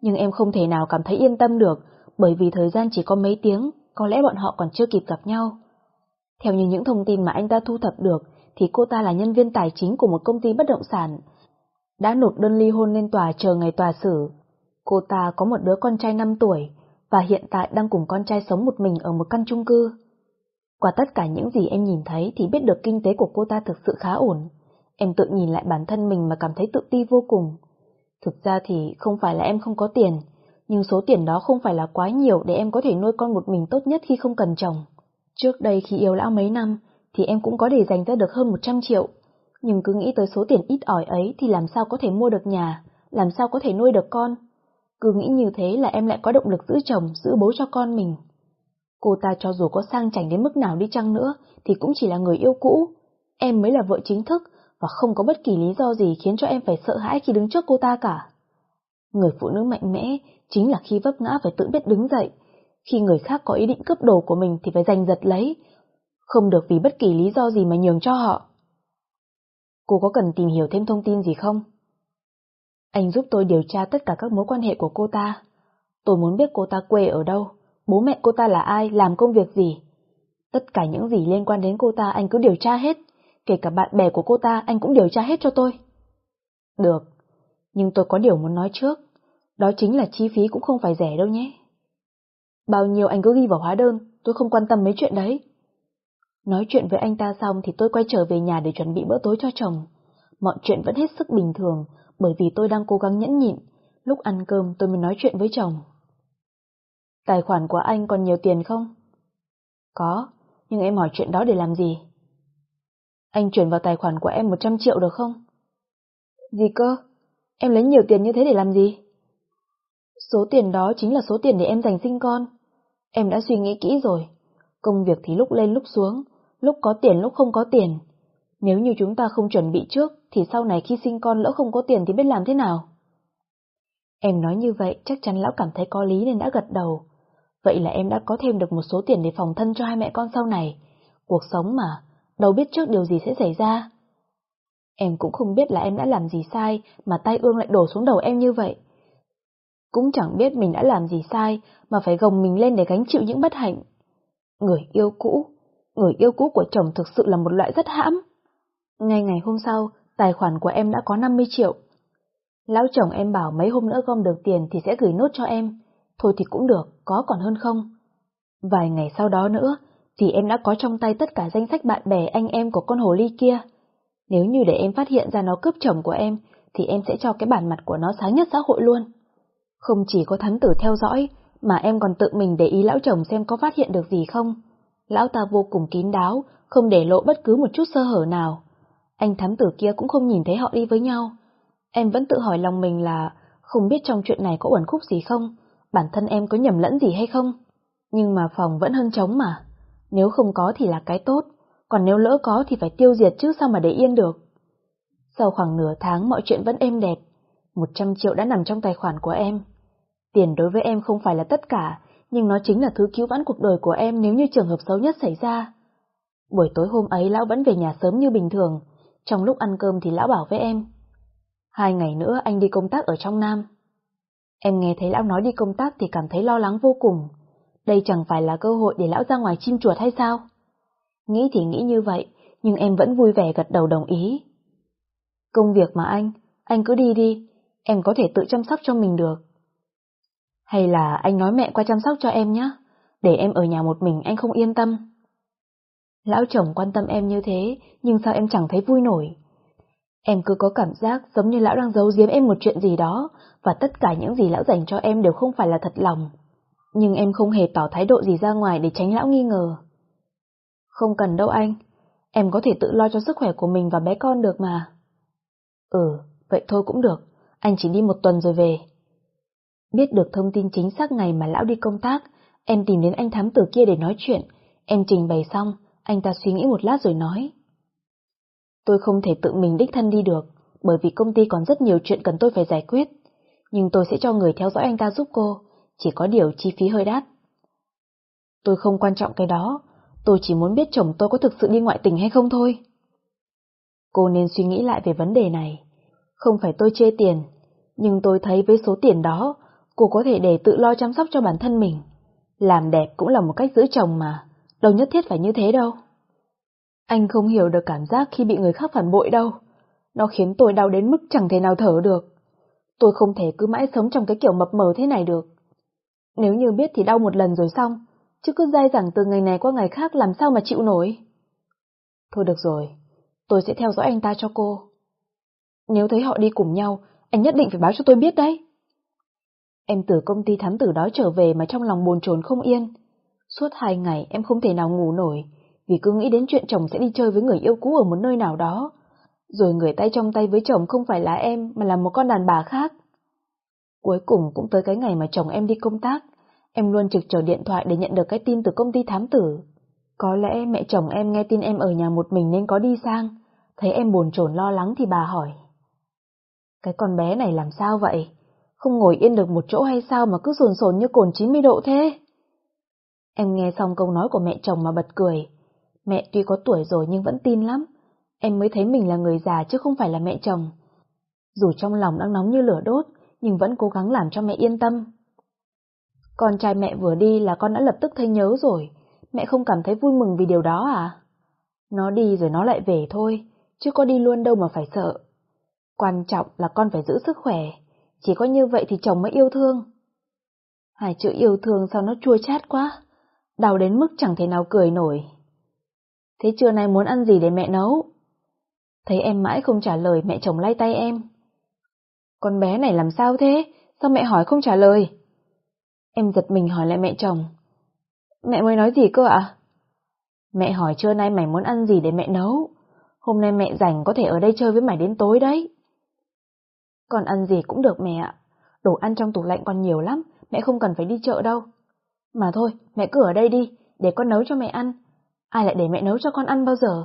Nhưng em không thể nào cảm thấy yên tâm được, bởi vì thời gian chỉ có mấy tiếng, có lẽ bọn họ còn chưa kịp gặp nhau. Theo như những thông tin mà anh ta thu thập được, thì cô ta là nhân viên tài chính của một công ty bất động sản. Đã nộp đơn ly hôn lên tòa chờ ngày tòa xử. Cô ta có một đứa con trai 5 tuổi, và hiện tại đang cùng con trai sống một mình ở một căn chung cư. Qua tất cả những gì em nhìn thấy thì biết được kinh tế của cô ta thực sự khá ổn. Em tự nhìn lại bản thân mình mà cảm thấy tự ti vô cùng. Thực ra thì không phải là em không có tiền, nhưng số tiền đó không phải là quá nhiều để em có thể nuôi con một mình tốt nhất khi không cần chồng. Trước đây khi yêu lão mấy năm thì em cũng có để dành ra được hơn 100 triệu, nhưng cứ nghĩ tới số tiền ít ỏi ấy thì làm sao có thể mua được nhà, làm sao có thể nuôi được con. Cứ nghĩ như thế là em lại có động lực giữ chồng, giữ bố cho con mình. Cô ta cho dù có sang chảnh đến mức nào đi chăng nữa thì cũng chỉ là người yêu cũ. Em mới là vợ chính thức và không có bất kỳ lý do gì khiến cho em phải sợ hãi khi đứng trước cô ta cả. Người phụ nữ mạnh mẽ chính là khi vấp ngã phải tự biết đứng dậy. Khi người khác có ý định cướp đồ của mình thì phải giành giật lấy, không được vì bất kỳ lý do gì mà nhường cho họ. Cô có cần tìm hiểu thêm thông tin gì không? Anh giúp tôi điều tra tất cả các mối quan hệ của cô ta. Tôi muốn biết cô ta quê ở đâu, bố mẹ cô ta là ai, làm công việc gì. Tất cả những gì liên quan đến cô ta anh cứ điều tra hết, kể cả bạn bè của cô ta anh cũng điều tra hết cho tôi. Được, nhưng tôi có điều muốn nói trước, đó chính là chi phí cũng không phải rẻ đâu nhé. Bao nhiêu anh cứ ghi vào hóa đơn, tôi không quan tâm mấy chuyện đấy. Nói chuyện với anh ta xong thì tôi quay trở về nhà để chuẩn bị bữa tối cho chồng. Mọi chuyện vẫn hết sức bình thường, bởi vì tôi đang cố gắng nhẫn nhịn, lúc ăn cơm tôi mới nói chuyện với chồng. Tài khoản của anh còn nhiều tiền không? Có, nhưng em hỏi chuyện đó để làm gì? Anh chuyển vào tài khoản của em 100 triệu được không? Gì cơ? Em lấy nhiều tiền như thế để làm gì? Số tiền đó chính là số tiền để em dành sinh con. Em đã suy nghĩ kỹ rồi. Công việc thì lúc lên lúc xuống, lúc có tiền lúc không có tiền. Nếu như chúng ta không chuẩn bị trước, thì sau này khi sinh con lỡ không có tiền thì biết làm thế nào? Em nói như vậy chắc chắn lão cảm thấy có lý nên đã gật đầu. Vậy là em đã có thêm được một số tiền để phòng thân cho hai mẹ con sau này. Cuộc sống mà, đâu biết trước điều gì sẽ xảy ra. Em cũng không biết là em đã làm gì sai mà tay ương lại đổ xuống đầu em như vậy. Cũng chẳng biết mình đã làm gì sai mà phải gồng mình lên để gánh chịu những bất hạnh. Người yêu cũ, người yêu cũ của chồng thực sự là một loại rất hãm. Ngay ngày hôm sau, tài khoản của em đã có 50 triệu. Lão chồng em bảo mấy hôm nữa gom được tiền thì sẽ gửi nốt cho em. Thôi thì cũng được, có còn hơn không. Vài ngày sau đó nữa, thì em đã có trong tay tất cả danh sách bạn bè anh em của con hồ ly kia. Nếu như để em phát hiện ra nó cướp chồng của em, thì em sẽ cho cái bản mặt của nó sáng nhất xã hội luôn. Không chỉ có thám tử theo dõi, mà em còn tự mình để ý lão chồng xem có phát hiện được gì không. Lão ta vô cùng kín đáo, không để lộ bất cứ một chút sơ hở nào. Anh thám tử kia cũng không nhìn thấy họ đi với nhau. Em vẫn tự hỏi lòng mình là không biết trong chuyện này có uẩn khúc gì không, bản thân em có nhầm lẫn gì hay không. Nhưng mà phòng vẫn hơn trống mà. Nếu không có thì là cái tốt, còn nếu lỡ có thì phải tiêu diệt chứ sao mà để yên được. Sau khoảng nửa tháng mọi chuyện vẫn êm đẹp, 100 triệu đã nằm trong tài khoản của em. Tiền đối với em không phải là tất cả, nhưng nó chính là thứ cứu vãn cuộc đời của em nếu như trường hợp xấu nhất xảy ra. Buổi tối hôm ấy lão vẫn về nhà sớm như bình thường, trong lúc ăn cơm thì lão bảo với em. Hai ngày nữa anh đi công tác ở trong Nam. Em nghe thấy lão nói đi công tác thì cảm thấy lo lắng vô cùng. Đây chẳng phải là cơ hội để lão ra ngoài chim chuột hay sao? Nghĩ thì nghĩ như vậy, nhưng em vẫn vui vẻ gật đầu đồng ý. Công việc mà anh, anh cứ đi đi, em có thể tự chăm sóc cho mình được. Hay là anh nói mẹ qua chăm sóc cho em nhé, để em ở nhà một mình anh không yên tâm. Lão chồng quan tâm em như thế, nhưng sao em chẳng thấy vui nổi? Em cứ có cảm giác giống như lão đang giấu giếm em một chuyện gì đó, và tất cả những gì lão dành cho em đều không phải là thật lòng. Nhưng em không hề tỏ thái độ gì ra ngoài để tránh lão nghi ngờ. Không cần đâu anh, em có thể tự lo cho sức khỏe của mình và bé con được mà. Ừ, vậy thôi cũng được, anh chỉ đi một tuần rồi về. Biết được thông tin chính xác ngày mà lão đi công tác, em tìm đến anh thám tử kia để nói chuyện. Em trình bày xong, anh ta suy nghĩ một lát rồi nói. Tôi không thể tự mình đích thân đi được, bởi vì công ty còn rất nhiều chuyện cần tôi phải giải quyết. Nhưng tôi sẽ cho người theo dõi anh ta giúp cô, chỉ có điều chi phí hơi đắt. Tôi không quan trọng cái đó, tôi chỉ muốn biết chồng tôi có thực sự đi ngoại tình hay không thôi. Cô nên suy nghĩ lại về vấn đề này. Không phải tôi chê tiền, nhưng tôi thấy với số tiền đó, cô có thể để tự lo chăm sóc cho bản thân mình. Làm đẹp cũng là một cách giữ chồng mà, đâu nhất thiết phải như thế đâu. Anh không hiểu được cảm giác khi bị người khác phản bội đâu. Nó khiến tôi đau đến mức chẳng thể nào thở được. Tôi không thể cứ mãi sống trong cái kiểu mập mờ thế này được. Nếu như biết thì đau một lần rồi xong, chứ cứ dai dẳng từ ngày này qua ngày khác làm sao mà chịu nổi. Thôi được rồi, tôi sẽ theo dõi anh ta cho cô. Nếu thấy họ đi cùng nhau, anh nhất định phải báo cho tôi biết đấy. Em từ công ty thám tử đó trở về mà trong lòng bồn chồn không yên. Suốt hai ngày em không thể nào ngủ nổi, vì cứ nghĩ đến chuyện chồng sẽ đi chơi với người yêu cũ ở một nơi nào đó. Rồi người tay trong tay với chồng không phải là em mà là một con đàn bà khác. Cuối cùng cũng tới cái ngày mà chồng em đi công tác, em luôn trực chờ điện thoại để nhận được cái tin từ công ty thám tử. Có lẽ mẹ chồng em nghe tin em ở nhà một mình nên có đi sang, thấy em buồn chồn lo lắng thì bà hỏi. Cái con bé này làm sao vậy? Không ngồi yên được một chỗ hay sao mà cứ sồn sồn như cồn 90 độ thế? Em nghe xong câu nói của mẹ chồng mà bật cười. Mẹ tuy có tuổi rồi nhưng vẫn tin lắm. Em mới thấy mình là người già chứ không phải là mẹ chồng. Dù trong lòng đang nóng như lửa đốt, nhưng vẫn cố gắng làm cho mẹ yên tâm. Con trai mẹ vừa đi là con đã lập tức thấy nhớ rồi, mẹ không cảm thấy vui mừng vì điều đó à? Nó đi rồi nó lại về thôi, chứ có đi luôn đâu mà phải sợ. Quan trọng là con phải giữ sức khỏe, chỉ có như vậy thì chồng mới yêu thương. Hai chữ yêu thương sao nó chua chát quá, đau đến mức chẳng thể nào cười nổi. Thế trưa nay muốn ăn gì để mẹ nấu? Thấy em mãi không trả lời mẹ chồng lay tay em. Con bé này làm sao thế? Sao mẹ hỏi không trả lời? Em giật mình hỏi lại mẹ chồng. Mẹ mới nói gì cơ ạ? Mẹ hỏi trưa nay mày muốn ăn gì để mẹ nấu. Hôm nay mẹ rảnh có thể ở đây chơi với mày đến tối đấy. Con ăn gì cũng được mẹ ạ. Đồ ăn trong tủ lạnh còn nhiều lắm, mẹ không cần phải đi chợ đâu. Mà thôi, mẹ cứ ở đây đi, để con nấu cho mẹ ăn. Ai lại để mẹ nấu cho con ăn bao giờ?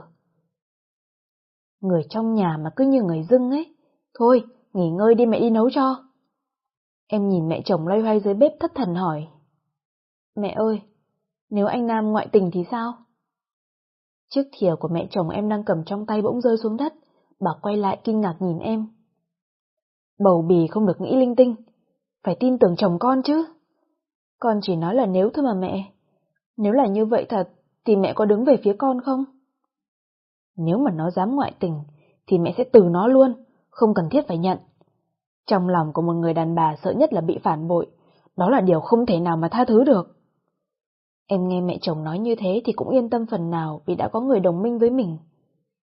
Người trong nhà mà cứ như người dưng ấy. Thôi, nghỉ ngơi đi mẹ đi nấu cho. Em nhìn mẹ chồng loay hoay dưới bếp thất thần hỏi. Mẹ ơi, nếu anh Nam ngoại tình thì sao? Chiếc thìa của mẹ chồng em đang cầm trong tay bỗng rơi xuống đất, bà quay lại kinh ngạc nhìn em. Bầu bì không được nghĩ linh tinh, phải tin tưởng chồng con chứ. Con chỉ nói là nếu thôi mà mẹ. Nếu là như vậy thật, thì mẹ có đứng về phía con không? Nếu mà nó dám ngoại tình, thì mẹ sẽ từ nó luôn, không cần thiết phải nhận. Trong lòng của một người đàn bà sợ nhất là bị phản bội, đó là điều không thể nào mà tha thứ được. Em nghe mẹ chồng nói như thế thì cũng yên tâm phần nào vì đã có người đồng minh với mình.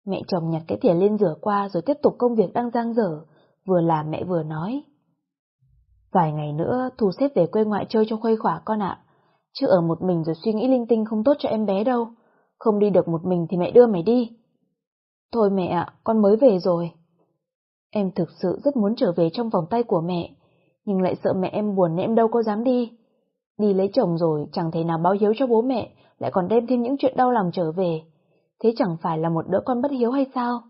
Mẹ chồng nhặt cái thìa lên rửa qua rồi tiếp tục công việc đang giang dở, vừa làm mẹ vừa nói. Vài ngày nữa thu xếp về quê ngoại chơi cho khuây khỏa con ạ, chứ ở một mình rồi suy nghĩ linh tinh không tốt cho em bé đâu, không đi được một mình thì mẹ đưa mày đi. Thôi mẹ ạ, con mới về rồi. Em thực sự rất muốn trở về trong vòng tay của mẹ, nhưng lại sợ mẹ em buồn nên em đâu có dám đi. Đi lấy chồng rồi chẳng thể nào báo hiếu cho bố mẹ, lại còn đem thêm những chuyện đau lòng trở về. Thế chẳng phải là một đứa con bất hiếu hay sao?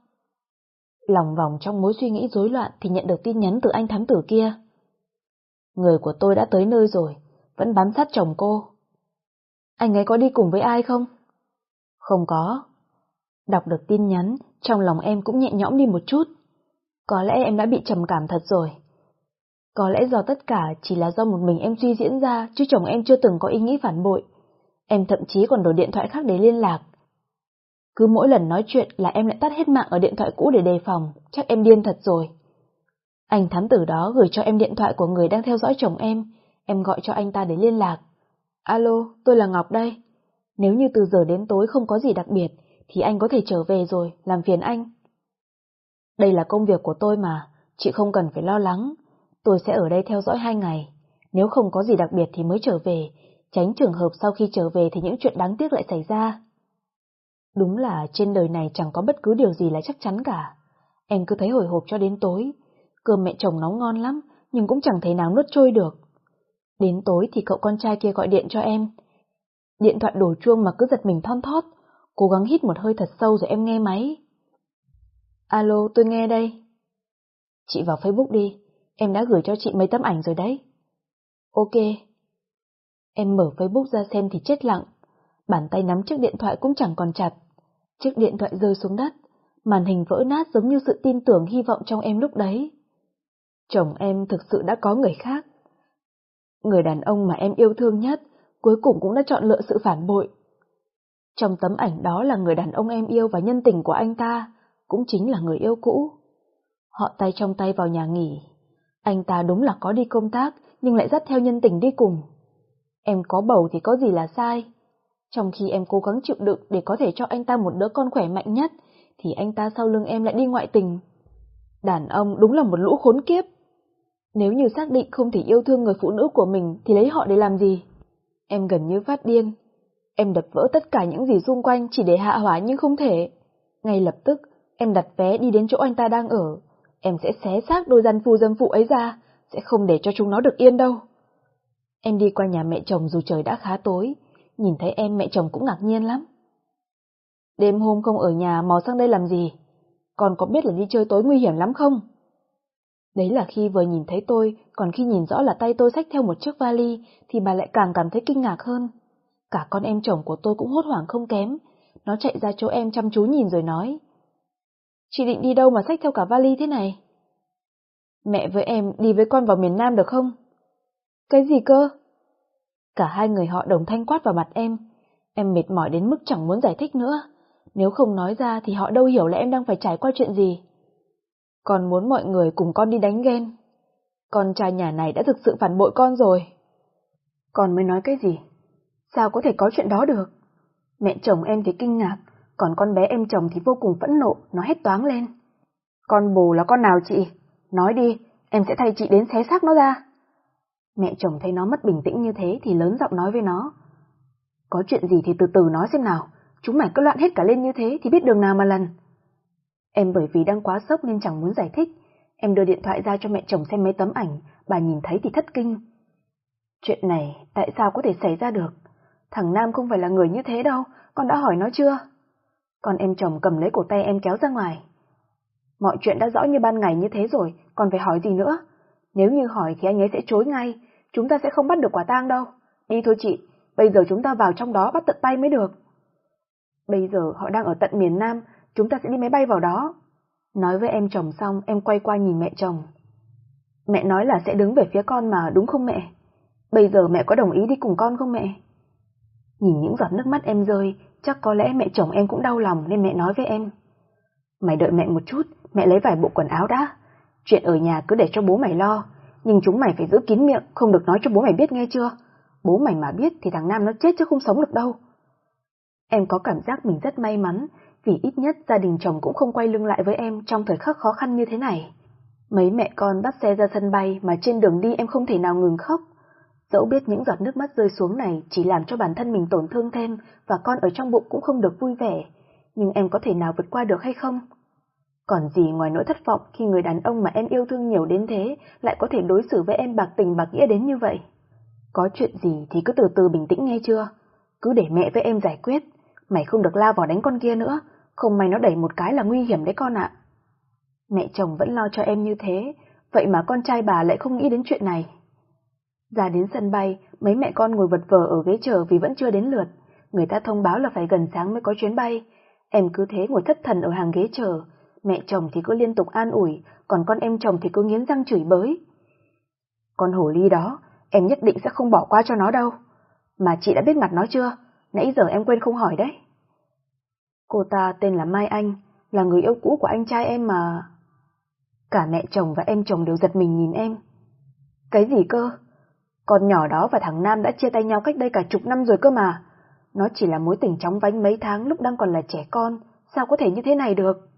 Lòng vòng trong mối suy nghĩ rối loạn thì nhận được tin nhắn từ anh thám tử kia. Người của tôi đã tới nơi rồi, vẫn bám sát chồng cô. Anh ấy có đi cùng với ai không? Không có. Đọc được tin nhắn, trong lòng em cũng nhẹ nhõm đi một chút. Có lẽ em đã bị trầm cảm thật rồi. Có lẽ do tất cả chỉ là do một mình em suy diễn ra, chứ chồng em chưa từng có ý nghĩ phản bội. Em thậm chí còn đổi điện thoại khác để liên lạc. Cứ mỗi lần nói chuyện là em lại tắt hết mạng ở điện thoại cũ để đề phòng, chắc em điên thật rồi. Anh thám tử đó gửi cho em điện thoại của người đang theo dõi chồng em, em gọi cho anh ta để liên lạc. Alo, tôi là Ngọc đây. Nếu như từ giờ đến tối không có gì đặc biệt, thì anh có thể trở về rồi, làm phiền anh. Đây là công việc của tôi mà, chị không cần phải lo lắng. Tôi sẽ ở đây theo dõi hai ngày. Nếu không có gì đặc biệt thì mới trở về, tránh trường hợp sau khi trở về thì những chuyện đáng tiếc lại xảy ra. Đúng là trên đời này chẳng có bất cứ điều gì là chắc chắn cả. Em cứ thấy hồi hộp cho đến tối. Cơm mẹ chồng nóng ngon lắm, nhưng cũng chẳng thấy nào nuốt trôi được. Đến tối thì cậu con trai kia gọi điện cho em. Điện thoại đổ chuông mà cứ giật mình thon thót, cố gắng hít một hơi thật sâu rồi em nghe máy. Alo, tôi nghe đây. Chị vào Facebook đi, em đã gửi cho chị mấy tấm ảnh rồi đấy. Ok. Em mở Facebook ra xem thì chết lặng, bàn tay nắm chiếc điện thoại cũng chẳng còn chặt. Chiếc điện thoại rơi xuống đất, màn hình vỡ nát giống như sự tin tưởng hy vọng trong em lúc đấy. Chồng em thực sự đã có người khác. Người đàn ông mà em yêu thương nhất, cuối cùng cũng đã chọn lựa sự phản bội. Trong tấm ảnh đó là người đàn ông em yêu và nhân tình của anh ta, cũng chính là người yêu cũ. Họ tay trong tay vào nhà nghỉ. Anh ta đúng là có đi công tác, nhưng lại dắt theo nhân tình đi cùng. Em có bầu thì có gì là sai. Trong khi em cố gắng chịu đựng để có thể cho anh ta một đứa con khỏe mạnh nhất, thì anh ta sau lưng em lại đi ngoại tình. Đàn ông đúng là một lũ khốn kiếp. Nếu như xác định không thể yêu thương người phụ nữ của mình thì lấy họ để làm gì? Em gần như phát điên. Em đập vỡ tất cả những gì xung quanh chỉ để hạ hỏa nhưng không thể. Ngay lập tức, em đặt vé đi đến chỗ anh ta đang ở. Em sẽ xé xác đôi gian phu dâm phụ ấy ra, sẽ không để cho chúng nó được yên đâu. Em đi qua nhà mẹ chồng dù trời đã khá tối, nhìn thấy em mẹ chồng cũng ngạc nhiên lắm. Đêm hôm không ở nhà mò sang đây làm gì? Còn có biết là đi chơi tối nguy hiểm lắm không? Đấy là khi vừa nhìn thấy tôi, còn khi nhìn rõ là tay tôi xách theo một chiếc vali, thì bà lại càng cảm thấy kinh ngạc hơn. Cả con em chồng của tôi cũng hốt hoảng không kém, nó chạy ra chỗ em chăm chú nhìn rồi nói. Chị định đi đâu mà xách theo cả vali thế này? Mẹ với em đi với con vào miền Nam được không? Cái gì cơ? Cả hai người họ đồng thanh quát vào mặt em. Em mệt mỏi đến mức chẳng muốn giải thích nữa. Nếu không nói ra thì họ đâu hiểu là em đang phải trải qua chuyện gì. Con muốn mọi người cùng con đi đánh ghen. Con trai nhà này đã thực sự phản bội con rồi. Con mới nói cái gì? Sao có thể có chuyện đó được? Mẹ chồng em thì kinh ngạc, còn con bé em chồng thì vô cùng phẫn nộ, nó hét toáng lên. Con bồ là con nào chị? Nói đi, em sẽ thay chị đến xé xác nó ra. Mẹ chồng thấy nó mất bình tĩnh như thế thì lớn giọng nói với nó. Có chuyện gì thì từ từ nói xem nào, chúng mày cứ loạn hết cả lên như thế thì biết đường nào mà lần. Em bởi vì đang quá sốc nên chẳng muốn giải thích, em đưa điện thoại ra cho mẹ chồng xem mấy tấm ảnh, bà nhìn thấy thì thất kinh. Chuyện này tại sao có thể xảy ra được? Thằng Nam không phải là người như thế đâu, con đã hỏi nó chưa? Còn em chồng cầm lấy cổ tay em kéo ra ngoài. Mọi chuyện đã rõ như ban ngày như thế rồi, còn phải hỏi gì nữa? Nếu như hỏi thì anh ấy sẽ chối ngay, chúng ta sẽ không bắt được quả tang đâu. Đi thôi chị, bây giờ chúng ta vào trong đó bắt tận tay mới được. Bây giờ họ đang ở tận miền Nam, chúng ta sẽ đi máy bay vào đó. Nói với em chồng xong, em quay qua nhìn mẹ chồng. Mẹ nói là sẽ đứng về phía con mà, đúng không mẹ? Bây giờ mẹ có đồng ý đi cùng con không mẹ? Nhìn những giọt nước mắt em rơi, chắc có lẽ mẹ chồng em cũng đau lòng nên mẹ nói với em. Mày đợi mẹ một chút, mẹ lấy vài bộ quần áo đã. Chuyện ở nhà cứ để cho bố mày lo, nhưng chúng mày phải giữ kín miệng, không được nói cho bố mày biết nghe chưa? Bố mày mà biết thì thằng Nam nó chết chứ không sống được đâu. Em có cảm giác mình rất may mắn, vì ít nhất gia đình chồng cũng không quay lưng lại với em trong thời khắc khó khăn như thế này. Mấy mẹ con bắt xe ra sân bay mà trên đường đi em không thể nào ngừng khóc. Dẫu biết những giọt nước mắt rơi xuống này chỉ làm cho bản thân mình tổn thương thêm và con ở trong bụng cũng không được vui vẻ, nhưng em có thể nào vượt qua được hay không? Còn gì ngoài nỗi thất vọng khi người đàn ông mà em yêu thương nhiều đến thế lại có thể đối xử với em bạc tình bạc nghĩa đến như vậy? Có chuyện gì thì cứ từ từ bình tĩnh nghe chưa? Cứ để mẹ với em giải quyết. Mày không được lao vào đánh con kia nữa, không may nó đẩy một cái là nguy hiểm đấy con ạ. Mẹ chồng vẫn lo cho em như thế, vậy mà con trai bà lại không nghĩ đến chuyện này. Ra đến sân bay, mấy mẹ con ngồi vật vờ ở ghế chờ vì vẫn chưa đến lượt. Người ta thông báo là phải gần sáng mới có chuyến bay. Em cứ thế ngồi thất thần ở hàng ghế chờ. Mẹ chồng thì cứ liên tục an ủi, còn con em chồng thì cứ nghiến răng chửi bới. Con hồ ly đó, em nhất định sẽ không bỏ qua cho nó đâu. Mà chị đã biết mặt nó chưa? Nãy giờ em quên không hỏi đấy. Cô ta tên là Mai Anh, là người yêu cũ của anh trai em mà... Cả mẹ chồng và em chồng đều giật mình nhìn em. Cái gì cơ? Con nhỏ đó và thằng Nam đã chia tay nhau cách đây cả chục năm rồi cơ mà. Nó chỉ là mối tình chóng vánh mấy tháng lúc đang còn là trẻ con, sao có thể như thế này được?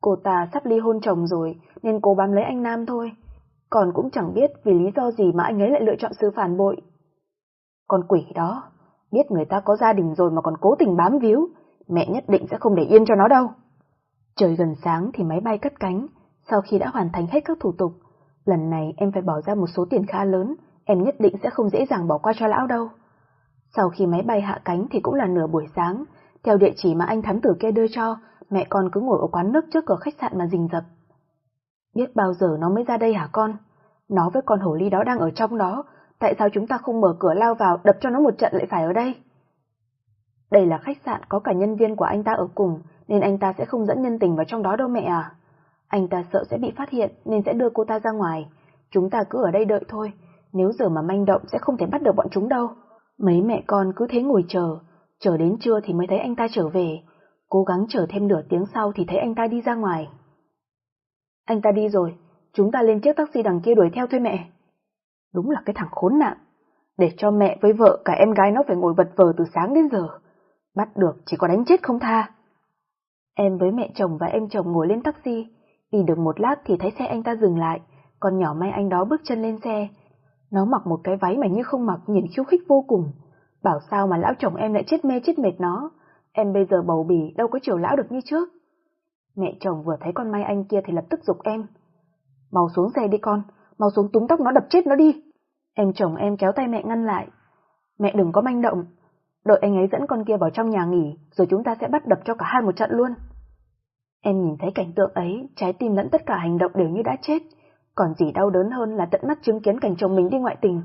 Cô ta sắp ly hôn chồng rồi, nên cố bám lấy anh Nam thôi. Còn cũng chẳng biết vì lý do gì mà anh ấy lại lựa chọn sự phản bội. Con quỷ đó, biết người ta có gia đình rồi mà còn cố tình bám víu, mẹ nhất định sẽ không để yên cho nó đâu. Trời gần sáng thì máy bay cất cánh, sau khi đã hoàn thành hết các thủ tục, lần này em phải bỏ ra một số tiền khá lớn, em nhất định sẽ không dễ dàng bỏ qua cho lão đâu. Sau khi máy bay hạ cánh thì cũng là nửa buổi sáng, theo địa chỉ mà anh thám tử kia đưa cho, mẹ con cứ ngồi ở quán nước trước cửa khách sạn mà rình rập. Biết bao giờ nó mới ra đây hả con? Nó với con hổ ly đó đang ở trong đó, tại sao chúng ta không mở cửa lao vào đập cho nó một trận lại phải ở đây? Đây là khách sạn có cả nhân viên của anh ta ở cùng, nên anh ta sẽ không dẫn nhân tình vào trong đó đâu mẹ à. Anh ta sợ sẽ bị phát hiện nên sẽ đưa cô ta ra ngoài. Chúng ta cứ ở đây đợi thôi, nếu giờ mà manh động sẽ không thể bắt được bọn chúng đâu. Mấy mẹ con cứ thế ngồi chờ, chờ đến trưa thì mới thấy anh ta trở về. Cố gắng chờ thêm nửa tiếng sau thì thấy anh ta đi ra ngoài. Anh ta đi rồi, chúng ta lên chiếc taxi đằng kia đuổi theo thôi mẹ. Đúng là cái thằng khốn nạn. Để cho mẹ với vợ cả em gái nó phải ngồi vật vờ từ sáng đến giờ. Bắt được chỉ có đánh chết không tha. Em với mẹ chồng và em chồng ngồi lên taxi, đi được một lát thì thấy xe anh ta dừng lại, con nhỏ may anh đó bước chân lên xe. Nó mặc một cái váy mà như không mặc nhìn khiêu khích vô cùng. Bảo sao mà lão chồng em lại chết mê chết mệt nó, em bây giờ bầu bì đâu có chiều lão được như trước. Mẹ chồng vừa thấy con may anh kia thì lập tức dục em. Mau xuống xe đi con, mau xuống túm tóc nó đập chết nó đi. Em chồng em kéo tay mẹ ngăn lại. Mẹ đừng có manh động, đợi anh ấy dẫn con kia vào trong nhà nghỉ, rồi chúng ta sẽ bắt đập cho cả hai một trận luôn. Em nhìn thấy cảnh tượng ấy, trái tim lẫn tất cả hành động đều như đã chết, còn gì đau đớn hơn là tận mắt chứng kiến cảnh chồng mình đi ngoại tình.